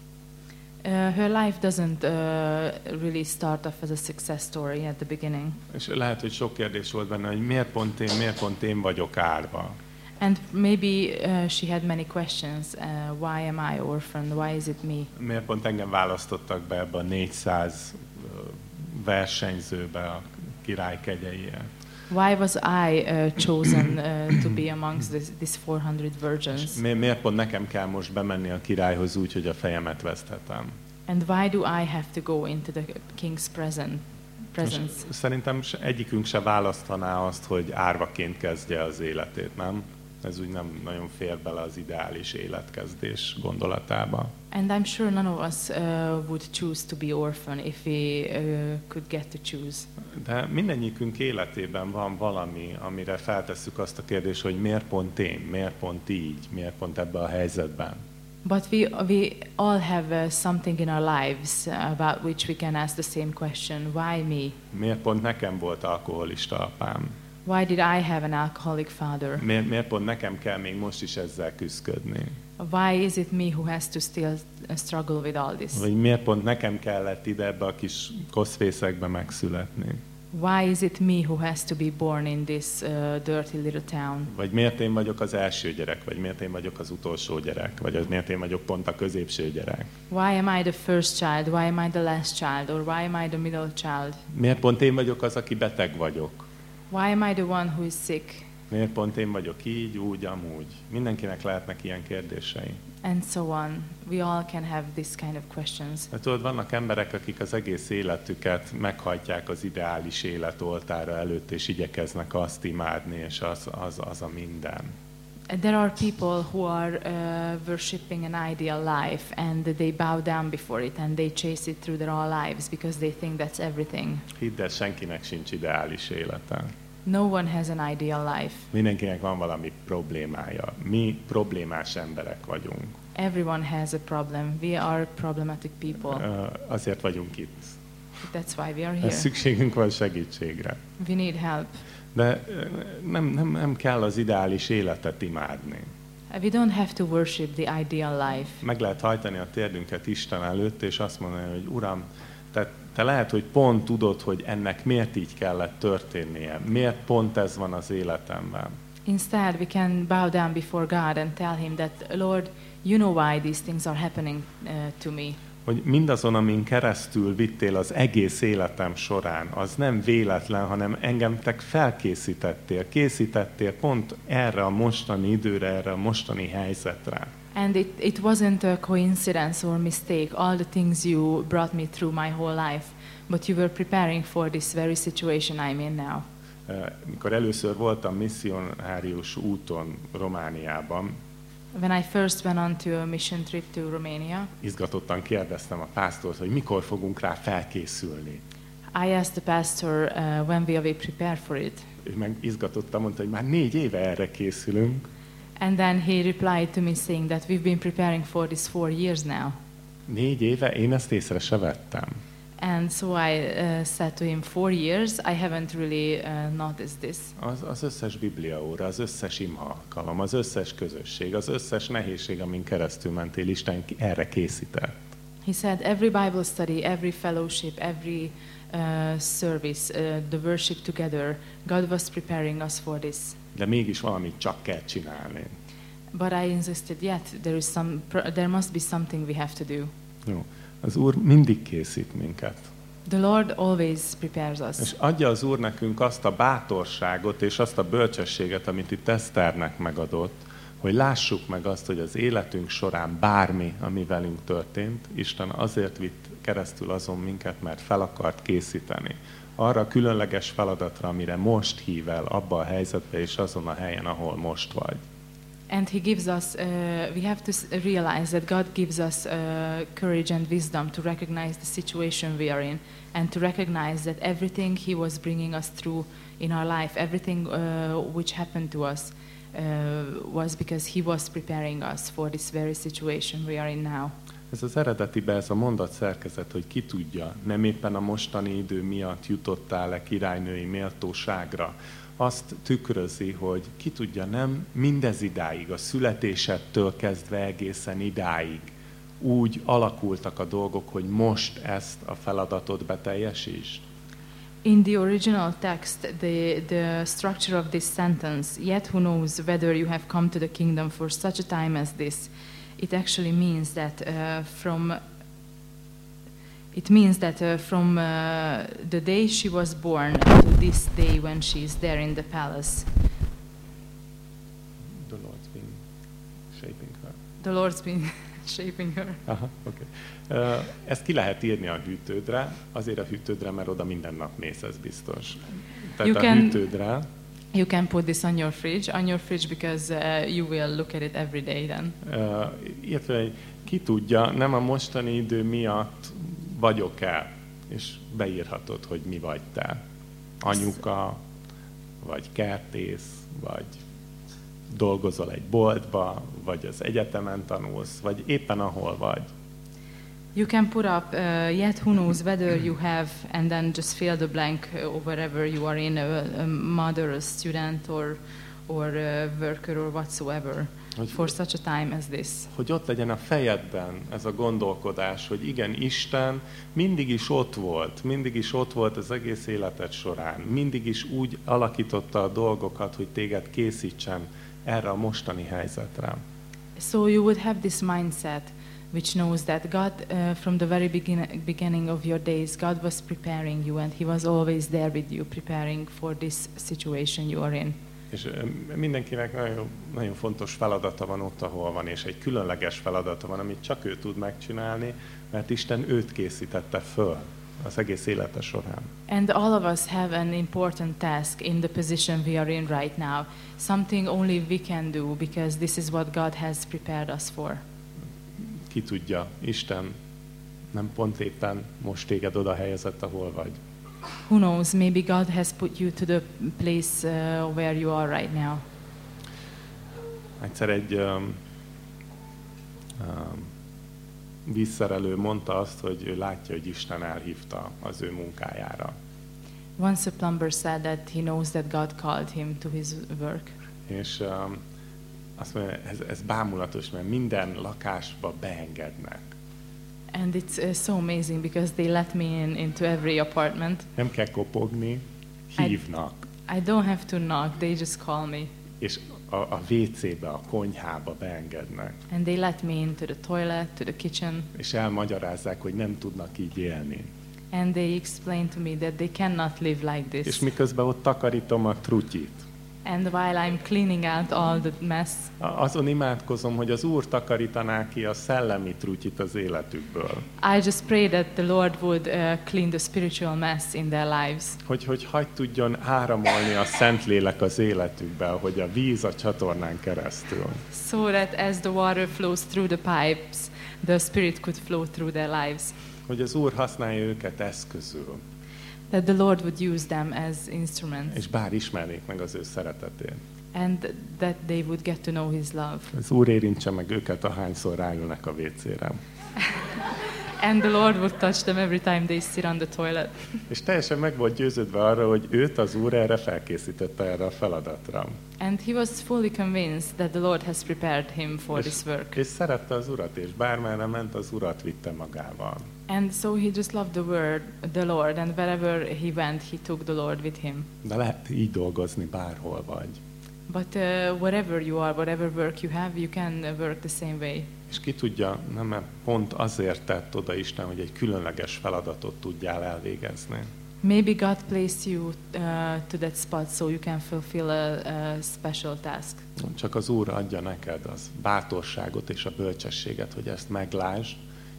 S2: Uh, her life doesn't uh, really start off as a success story at the beginning.
S1: És lehet, hogy sok kérdés volt benne, hogy miért pont én, miért pont én vagyok árva.
S2: And maybe uh, she had many questions. Uh, why am I orphan? Why is it me?
S1: Miért pont engem választottak be ebbe a 400 ö, versenyzőbe a király kegyeiért?
S2: Why was I uh, chosen uh, to be amongst this, these 400 virgins?
S1: Mi- Miért pont nekem kell most bemenni a királyhoz úgy, hogy a fejemet veszthetem?
S2: And why do I have to go into the king's present, presence?
S1: És szerintem egyikünk se választaná azt, hogy árvaként kezdje az életét, nem? Ez úgy nem nagyon fér bele az ideális életkezdés gondolatába.
S2: And I'm sure none of us uh, would choose to be orphan if we uh, could get to choose.
S1: De mindegyikünk életében van valami, amire feltesszük azt a kérdést, hogy miért pont én, miért pont így, miért pont ebben a helyzetben.
S2: But we, we all have uh, something in our lives about which we can ask the same question why me?
S1: Miért pont nekem volt alkoholista apám?
S2: Why did I have an alcoholic father?
S1: Miért, miért pont nekem kell még most is ezzel küzdködni?
S2: Why is it me who has to still uh, struggle with all this?
S1: Vagy miért pont nekem kellett ide ebbe a kis koszfészekbe megszületni?
S2: Why is it me who has to be born in this uh, dirty little town?
S1: Vagy miért én vagyok az első gyerek? Vagy miért én vagyok az utolsó gyerek? Vagy az miért én vagyok pont a középső gyerek?
S2: Why am I the first child? Why am I the last child? Or why am I the middle child?
S1: Miért pont én vagyok az, aki beteg vagyok?
S2: Why am I the one who is sick?
S1: Miért pont én vagyok így, úgy, amúgy? Mindenkinek lehetnek ilyen kérdései.
S2: And so on. We all can have this kind of questions.
S1: De tudod, vannak emberek, akik az egész életüket meghajtják az ideális élet oltára előtt, és igyekeznek azt imádni, és az, az, az a minden.
S2: There are people who are uh, worshipping an ideal life and they bow down before it and they chase it through their all lives because they think that's everything.
S1: Hidd el, senkinek sincs ideális élete.
S2: No one has an ideal life.
S1: Mindenkinek van valami problémája. Mi problémás emberek vagyunk.
S2: Everyone has a problem. We are problematic people.
S1: Ö, Azért vagyunk itt.
S2: That's why we are here.
S1: szükségünk van segítségre.
S2: We need help.
S1: De nem, nem, nem kell az ideális életet imádni.
S2: Uh, We don't have to worship the ideal life.
S1: Meg lehet hajtani a térdünket Isten előtt, és azt mondani, hogy Uram, te, te lehet, hogy pont tudod, hogy ennek miért így kellett történnie, miért pont ez van az életemben.
S2: Instead, we can bow down before God and tell Him that, Lord, you know why these things are happening uh, to me.
S1: Hogy mindazon, amin keresztül vittél az egész életem során, az nem véletlen, hanem engem te felkészítettél, készítettél pont erre a mostani időre, erre a mostani helyzetre.
S2: And it, it wasn't a coincidence or mistake, all the things you brought me through my whole life, but you were preparing for this very situation I'm in now.
S1: Eh, Mikor először voltam misszionárius úton Romániában,
S2: When I first went on to a mission trip to Romania,
S1: izgatottan kérdeztem a pásztort, hogy mikor fogunk rá felkészülni.
S2: I asked the pastor uh, when will we prepare for it.
S1: Ő meg izgatottan mondta, hogy már négy éve erre készülünk.
S2: And then he replied to me saying that we've been preparing for this four years now.
S1: Négy éve én ezt észre se vettem.
S2: And so I uh, said to him, four years, I haven't really uh, noticed this.
S1: Az, az összes bibliaóra, az összes imha alkalom, az összes közösség, az összes nehézség, amin keresztül mentél, Isten erre készített.
S2: He said, every Bible study, every fellowship, every uh, service, uh, the worship together, God was preparing us for this.
S1: De mégis valamit csak kell csinálni.
S2: But I insisted, yet there is some, there must be something we have to do.
S1: Jó. Az Úr mindig készít minket.
S2: The Lord always prepares us.
S1: És adja az Úr nekünk azt a bátorságot és azt a bölcsességet, amit itt Eszternek megadott, hogy lássuk meg azt, hogy az életünk során bármi, ami velünk történt, Isten azért vitt keresztül azon minket, mert fel akart készíteni. Arra különleges feladatra, amire most hív el, abba a helyzetbe és azon a helyen, ahol most vagy.
S2: And He gives us, uh, we have to s- realize that God gives us uh, courage and wisdom to recognize the situation we are in and to recognize that everything He was bringing us through in our life, everything uh, which happened to us, uh, was because He was preparing us for this very situation we are in now.
S1: Ez az eredetibe ez a mondat szerkezet, hogy ki tudja, nem éppen a mostani idő miatt jutottál-e királynői méltóságra. Azt tükrözi, hogy ki tudja, nem mindez idáig, a születésedtől kezdve egészen idáig úgy alakultak a dolgok, hogy most ezt a feladatot beteljesítsd.
S2: In the original text, the, the structure of this sentence, yet who knows whether you have come to the kingdom for such a time as this, it actually means that uh, from it means that uh, from uh, the day she was born to this day when she is there in the palace,
S1: The Lord's been shaping her.
S2: the Lord's been shaping her.
S1: Aha. Okay. Ezt ki lehet írni a hűtődre, azért a hűtődre, mert oda minden nap mész, ez biztos. Tehát
S2: You
S1: a
S2: can-
S1: hűtődre,
S2: You can put this on your fridge, on your fridge because uh, you will look at it every day then.
S1: uh, illetve ki tudja, nem a mostani idő miatt vagyok-e, és beírhatod, hogy mi vagy te. Anyuka, vagy kertész, vagy dolgozol egy boltba, vagy az egyetemen tanulsz, vagy éppen ahol vagy.
S2: You can put up, uh, yet who knows whether you have, and then just fill the blank uh, wherever you are in, a, a mother, a student, or, or a worker, or whatsoever,
S1: Hogy,
S2: for such a time as this.
S1: hogy ott legyen a fejedben ez a gondolkodás, hogy igen, Isten mindig is ott volt, mindig is ott volt az egész életed során, mindig is úgy alakította a dolgokat, hogy téged készítsen erre a mostani helyzetre.
S2: So you would have this mindset which knows that God, uh, from the very begin- beginning of your days, God was preparing you and He was always there with you, preparing for this situation you are in.
S1: És mindenkinek nagyon, nagyon fontos feladata van ott, ahol van, és egy különleges feladata van, amit csak ő tud megcsinálni, mert Isten őt készítette föl. az egész élete során.
S2: And all of us have an important task in the position we are in right now. Something only we can do because this is what God has prepared us for.
S1: Ki tudja, Isten nem pont éppen most téged oda helyezett, ahol vagy.
S2: Who knows, maybe God has put you to the place uh, where you are right now.
S1: Egyszer egy um, um, vízszerelő mondta azt, hogy ő látja, hogy Isten elhívta az ő munkájára.
S2: Once a plumber said that he knows that God called him to his work.
S1: És um, azt mondja, ez, ez bámulatos, mert minden lakásba beengednek.
S2: And it's uh, so amazing because they let me in into every apartment.
S1: Nem kell kopogni, hívnak.
S2: I don't have to knock, they just call me.
S1: És a, a WC-be, a konyhába beengednek.
S2: And they let me into the toilet, to the kitchen,
S1: És elmagyarázzák, hogy nem tudnak így élni.
S2: and they explain to me that they cannot live like
S1: És
S2: this.
S1: miközben ott takarítom a trutyit,
S2: And while I'm cleaning out all the mess,
S1: azon imádkozom, hogy az Úr takarítaná ki a szellemi trutyit az életükből.
S2: I just pray that the Lord would uh, clean the spiritual mess in their lives.
S1: Hogy, hogy hagy tudjon áramolni a Szentlélek az életükbe, hogy a víz a csatornán keresztül.
S2: So that as the water flows through the pipes, the Spirit could flow through their lives.
S1: Hogy az Úr használja őket eszközül,
S2: That the Lord would use them as instruments.
S1: és bár ismernék meg az ő szeretetét.
S2: And that they would get to know His love.
S1: Az Úr érintse meg őket, ahányszor ráülnek a WC-re.
S2: And the Lord would touch them every time they sit on the toilet.
S1: És teljesen meg volt győződve arra, hogy őt az Úr erre felkészítette erre a feladatra.
S2: And he was fully convinced that the Lord has prepared him for
S1: És,
S2: this work.
S1: és szerette az Urat, és bármerre ment, az Urat vitte magával.
S2: And so he just loved the word, the Lord, and wherever he went, he took the Lord with him.
S1: De lehet így dolgozni bárhol vagy.
S2: But uh, wherever you are, whatever work you have, you can work the same way.
S1: És ki tudja, nem pont azért tett oda Isten, hogy egy különleges feladatot tudjál elvégezni.
S2: Maybe God placed you uh, to that spot so you can fulfill a, a special task.
S1: Csak az Úr adja neked az bátorságot és a bölcsességet, hogy ezt meglásd,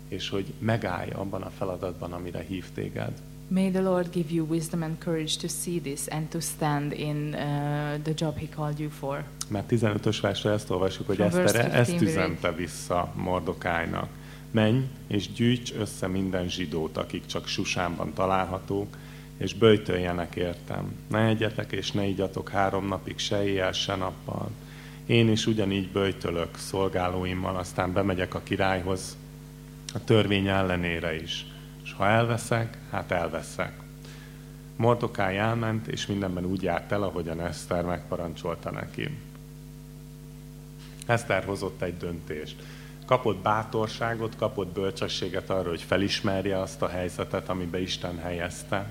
S1: és hogy megállj abban a feladatban, amire hív téged.
S2: May the Lord give you wisdom and courage to see this and to stand in uh, the job He called you for.
S1: Mert 15-ös versre ezt olvasjuk, hogy
S2: From verse
S1: Eszter ezt
S2: 15 we read.
S1: üzente vissza Mordokájnak. Menj és gyűjts össze minden zsidót, akik csak Susánban találhatók, és böjtöljenek értem. Ne egyetek és ne igyatok három napig se éjjel, se nappal. Én is ugyanígy böjtölök szolgálóimmal, aztán bemegyek a királyhoz, a törvény ellenére is. Ha elveszek, hát elveszek. Mordokáj elment, és mindenben úgy járt el, ahogyan Eszter megparancsolta neki. Eszter hozott egy döntést. Kapott bátorságot, kapott bölcsességet arra, hogy felismerje azt a helyzetet, amiben Isten helyezte.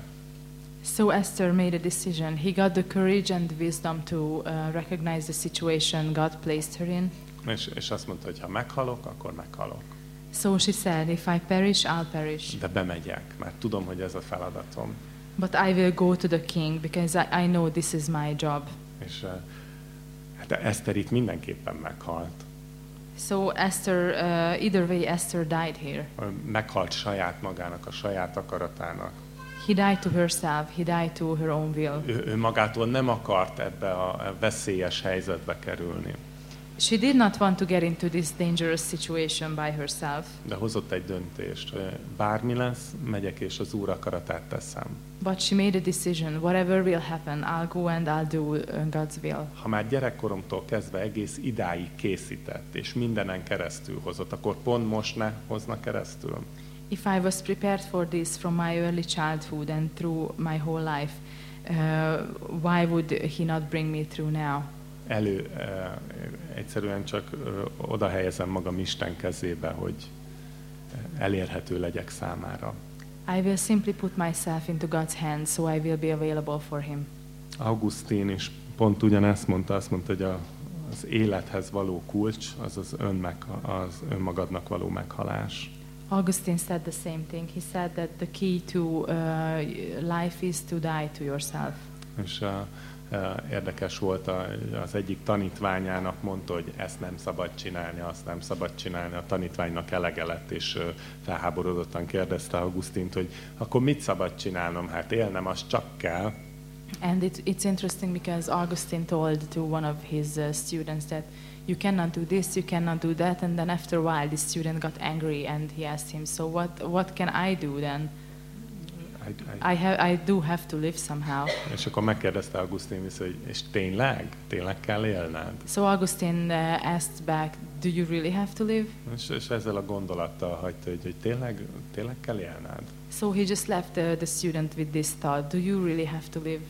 S2: So Esther made a decision. He got the courage and the wisdom to uh, recognize the situation God placed her in.
S1: És, és azt mondta, hogy ha meghalok, akkor meghalok.
S2: So she said, If I perish, I'll perish.
S1: De bemegyek, mert tudom, hogy ez a feladatom.
S2: But I will go to the king because I, I know this is my job.
S1: És eh, hát Eszter itt mindenképpen meghalt.
S2: So Esther, uh, either way, Esther died here.
S1: Meghalt saját magának, a saját akaratának.
S2: He died to herself. He died to her own will.
S1: Ő, ő magától nem akart ebbe a veszélyes helyzetbe kerülni.
S2: She did not want to get into this dangerous situation by herself.
S1: De hozott egy döntést, bármi lesz, megyek és az Úr akaratát teszem.
S2: But she made a decision. Whatever will happen, I'll go and I'll do uh, God's will.
S1: Ha már gyerekkoromtól kezdve egész idáig készített, és mindenen keresztül hozott, akkor pont most ne hozna keresztül.
S2: If I was prepared for this from my early childhood and through my whole life, uh, why would He not bring me through now?
S1: Elő, eh, egyszerűen csak eh, oda helyezem magam Isten kezébe, hogy eh, elérhető legyek számára.
S2: I will simply put myself into God's hands so I will be available for Him.
S1: Augustin is pont ugyanezt mondta, azt mondta, hogy a, az élethez való kulcs, az az, önmeg, az önmagadnak való meghalás.
S2: Augustine said the same thing. He said that the key to uh, life is to die to yourself.
S1: És Eh, Érdekes volt, az egyik tanítványának mondta, hogy ezt nem szabad csinálni, azt nem szabad csinálni. A tanítványnak elege lett, és felháborodottan kérdezte Augustint, hogy akkor mit szabad csinálnom? Hát élnem az csak kell.
S2: And it, it's interesting because Augustine told to one of his uh, students that you cannot do this, you cannot do that, and then after a while, the student got angry and he asked him, "So what? What can I do then?
S1: I, I,
S2: I have, I do have to live somehow."
S1: és akkor megkérdezte Augustin vissza, hogy és tényleg? Tényleg kell élned?
S2: So Augustine uh, asked back, "Do you really have to live?"
S1: És, és ezzel a gondolattal hagyta, hogy, hogy tényleg, tényleg kell élned?
S2: So he just left the, the student with this thought: Do you really have to live?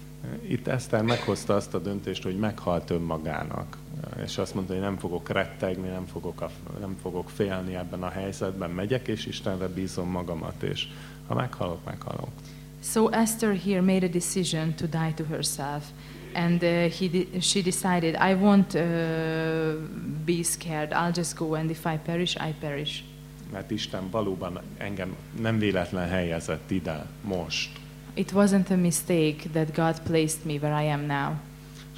S1: Itt Eszter meghozta azt a döntést, hogy meghalt önmagának. És azt mondta, hogy nem fogok rettegni, nem fogok, a, nem fogok félni ebben a helyzetben. Megyek, és Istenre bízom magamat, és ha meghalok, meghalok.
S2: So Esther here made a decision to die to herself, and uh, he de- she decided, "I won't uh, be scared. I'll just go, and if I perish, I perish."
S1: Mert Isten valóban engem nem véletlen helyezett ide, most.
S2: It wasn't a mistake that God placed me where I am now.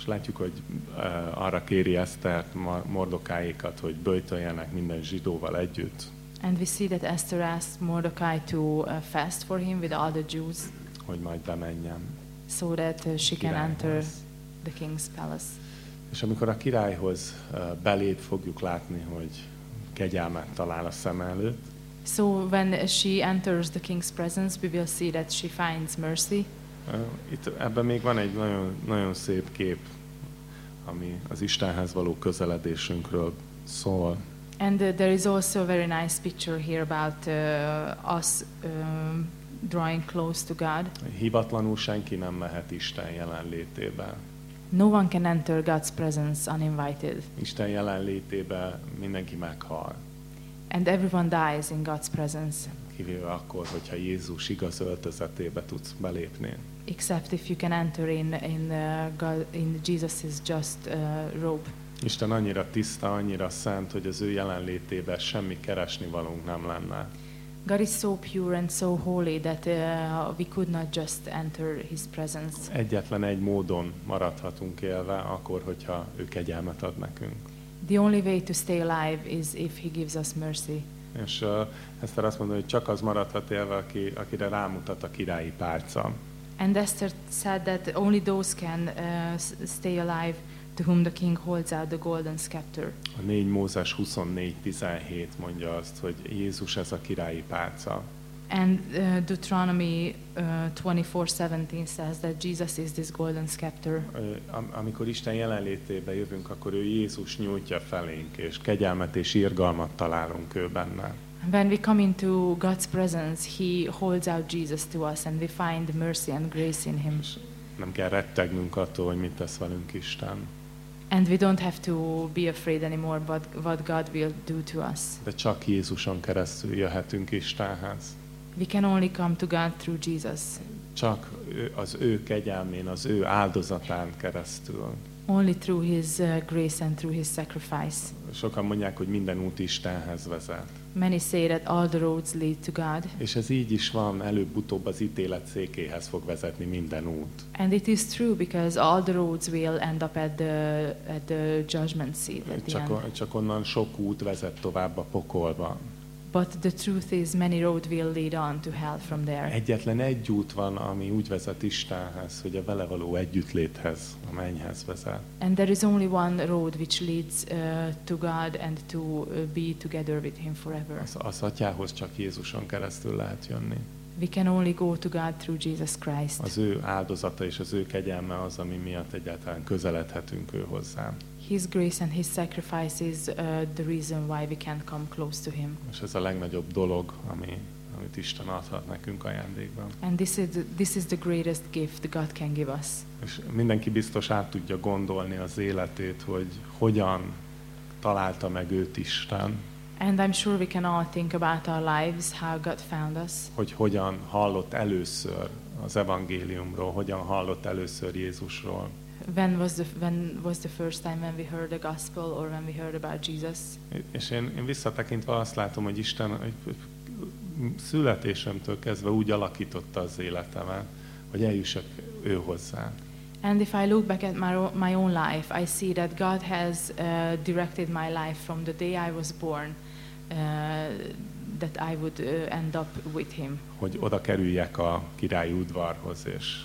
S1: És látjuk, hogy uh, arra kéri Esztert, Mordokáikat, hogy böjtöljenek minden zsidóval együtt,
S2: And we see that Esther asked Mordecai to uh, fast for him with all the Jews
S1: hogy majd bemenjem.
S2: so that uh, she can enter the king's palace.
S1: És amikor a királyhoz belép, fogjuk látni, hogy kegyelmet talál a szem előtt,
S2: So when she enters the king's presence, we will see that she finds mercy.
S1: Itt ebben még van egy nagyon, nagyon szép kép, ami az Istenhez való közeledésünkről szól.
S2: And uh, there is also a very nice picture here about uh, us um, drawing close to God.
S1: Hivatlanul senki nem mehet Isten jelenlétébe.
S2: No one can enter God's presence uninvited,
S1: Isten jelenlétébe mindenki meghal,
S2: and everyone dies in God's presence,
S1: kivéve akkor, hogyha Jézus igaz öltözetébe tudsz belépni.
S2: except if you can enter in in uh, God in Jesus's just uh, robe.
S1: Isten annyira tiszta, annyira szent, hogy az ő jelenlétébe semmi keresni valunk nem lenne.
S2: God is so pure and so holy that uh, we could not just enter His presence.
S1: Egyetlen egy módon maradhatunk élve, akkor, hogyha ő kegyelmet ad nekünk.
S2: The only way to stay alive is if He gives us mercy.
S1: És Eszter azt mondja, hogy csak az maradhat élve, aki, akire rámutat a királyi pálca.
S2: And Esther said that only those can uh, stay alive to whom the king holds out the golden scepter.
S1: A 4 Mózes 24.17 mondja azt, hogy Jézus ez a királyi pálca.
S2: And uh, Deuteronomy uh, 24:17 says that Jesus is this golden scepter.
S1: Am- Amikor Isten jelenlétébe jövünk, akkor ő Jézus nyújtja felénk, és kegyelmet és irgalmat találunk ő benne.
S2: When we come into God's presence, He holds out Jesus to us, and we find mercy and grace in Him.
S1: Nem kell rettegnünk attól, hogy mit tesz velünk Isten.
S2: And we don't have to be afraid anymore but what God will do to us.
S1: De csak Jézuson keresztül jöhetünk Istenhez.
S2: We can only come to God through Jesus.
S1: Csak az ő kegyelmén, az ő áldozatán keresztül.
S2: Only through His uh, grace and through His sacrifice.
S1: Sokan mondják, hogy minden út Istenhez vezet.
S2: Many say that all the roads lead to God,
S1: És ez így is van, előbb-utóbb az ítélet székéhez fog vezetni minden út.
S2: and it is true because all the roads will end up at the at the judgment seat at the end.
S1: Csak, csak onnan sok út vezet tovább a pokolba.
S2: But the truth is, many road will lead on to hell from there.
S1: Egyetlen egy út van, ami úgy vezet Istenhez, hogy a vele való együttléthez, a mennyhez vezet.
S2: And there is only one road which leads uh, to God and to uh, be together with Him forever.
S1: Az, az atyához csak Jézuson keresztül lehet jönni.
S2: We can only go to God through Jesus Christ.
S1: Az ő áldozata és az ő kegyelme az, ami miatt egyáltalán közeledhetünk ő hozzá.
S2: His grace and His sacrifice is uh, the reason why we can come close to Him.
S1: És ez a legnagyobb dolog, ami, amit Isten adhat nekünk ajándékban.
S2: And this is the, this is the greatest gift God can give us.
S1: És mindenki biztos át tudja gondolni az életét, hogy hogyan találta meg őt Isten,
S2: And I'm sure we can all think about our lives, how God found us,
S1: hogy hogyan hallott először az evangéliumról, hogyan hallott először Jézusról.
S2: When was the when was the first time when we heard the gospel or when we heard about Jesus.
S1: És én, én visszatekintve azt látom, hogy Isten hogy születésemtől kezdve úgy alakította az életemet, hogy eljussak ő hozzá.
S2: And if I look back at my, o- my own life, I see that God has uh, directed my life from the day I was born uh, that I would uh, end up with Him.
S1: hogy oda kerüljek a királyi udvarhoz, és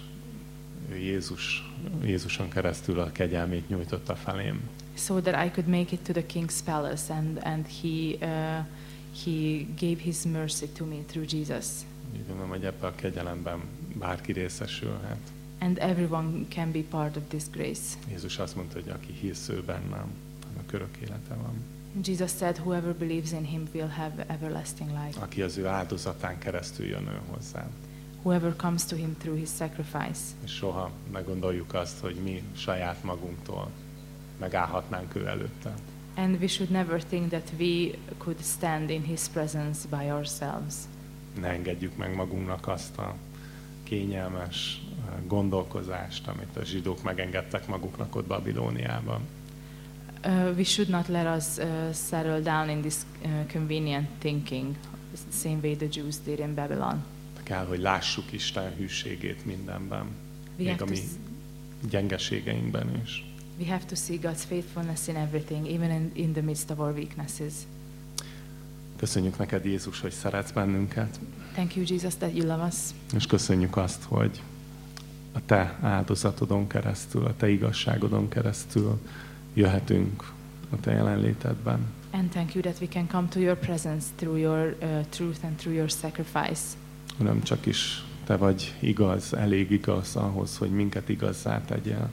S1: ő Jézus, Jézuson keresztül a kegyelmét nyújtotta felém.
S2: so that I could make it to the king's palace, and and he uh, he gave his mercy to me through Jesus,
S1: Úgy gondolom, hogy ebben a kegyelemben bárki részesülhet.
S2: and everyone can be part of this grace.
S1: Jézus azt mondta, hogy aki hisz ő bennem, annak örök élete van.
S2: Jesus said, "Whoever believes in Him will have everlasting life.
S1: Aki az ő áldozatán keresztül jön ő hozzá.
S2: Whoever comes to Him through His sacrifice."
S1: És soha ne gondoljuk azt, hogy mi saját magunktól megállhatnánk ő előtte.
S2: And we should never think that we could stand in His presence by ourselves.
S1: Ne engedjük meg magunknak azt a kényelmes eh, gondolkozást, amit a zsidók megengedtek maguknak ott Babilóniában.
S2: Uh, we should not let us uh, settle down in this uh, convenient thinking, the same way the Jews did in Babylon.
S1: Kell, hogy lássuk Isten hűségét mindenben,
S2: We
S1: még a mi gyengeségeinkben is.
S2: we have to see God's faithfulness in everything, even in, in the midst of our weaknesses.
S1: Köszönjük neked, Jézus, hogy szeretsz bennünket,
S2: Thank you, Jesus, that you love us.
S1: és köszönjük azt, hogy a te áldozatodon keresztül, a te igazságodon keresztül jöhetünk a te jelenlétedben.
S2: And thank you that we can come to your presence through your uh, truth and through your sacrifice.
S1: Uram, csak is te vagy igaz, elég igaz ahhoz, hogy minket igazzá tegyél.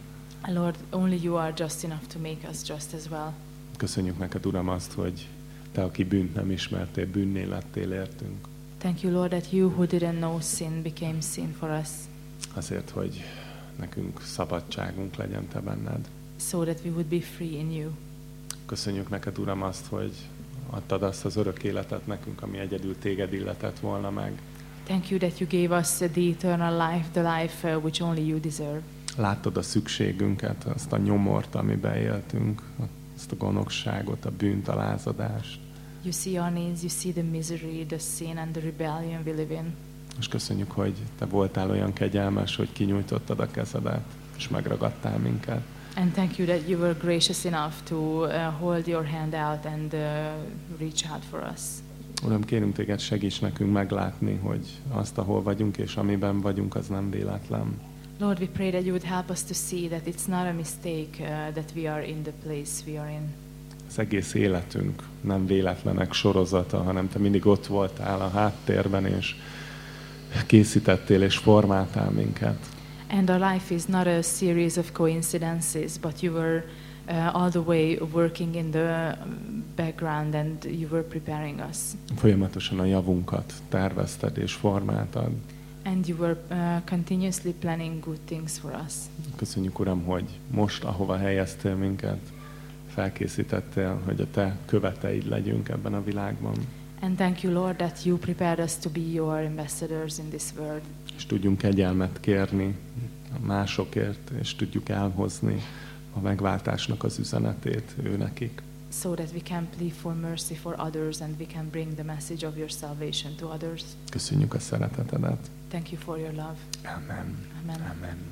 S2: Lord, only you are just enough to make us just as well.
S1: Köszönjük neked, Uram, azt, hogy te, aki bűnt nem ismertél, bűnné lettél értünk.
S2: Thank you, Lord, that you who didn't know sin became sin for us,
S1: Azért, hogy nekünk szabadságunk legyen te benned.
S2: so that we would be free in you.
S1: Köszönjük neked, Uram, azt, hogy adtad azt az örök életet nekünk, ami egyedül téged illetett volna meg.
S2: Thank you that you gave us the eternal life, the life uh, which only you deserve.
S1: Láttad a szükségünket, azt a nyomort, amiben éltünk, azt a gonoszságot, a bűnt, a lázadást.
S2: You see our needs, you see the misery, the sin, and the rebellion we live in.
S1: És köszönjük, hogy te voltál olyan kegyelmes, hogy kinyújtottad a kezedet, és megragadtál minket.
S2: And thank you that you were gracious enough to uh, hold your hand out and uh, reach out for us.
S1: Uram, kérünk téged, segíts nekünk meglátni, hogy azt, ahol vagyunk, és amiben vagyunk, az nem véletlen.
S2: Lord, we pray that you would help us to see that it's not a mistake uh, that we are in the place we are in.
S1: Az egész életünk nem véletlenek sorozata, hanem te mindig ott voltál a háttérben, és készítettél és formáltál minket.
S2: And our life is not a series of coincidences, but you were all the way working in the um, background and you were preparing us.
S1: Folyamatosan a javunkat tervezted és formáltad.
S2: And you were uh, continuously planning good things for us.
S1: Köszönjük, Uram, hogy most, ahova helyeztél minket, felkészítettél, hogy a te követeid legyünk ebben a világban,
S2: And thank you, Lord, that you prepared us to be your ambassadors in this world.
S1: és tudjunk kegyelmet kérni másokért, és tudjuk elhozni a megváltásnak az üzenetét ő nekik.
S2: so that we can plead for mercy for others and we can bring the message of your salvation to others.
S1: Köszönjük a szeretetedet.
S2: Thank you for your love.
S1: Amen.
S2: Amen.
S1: Amen.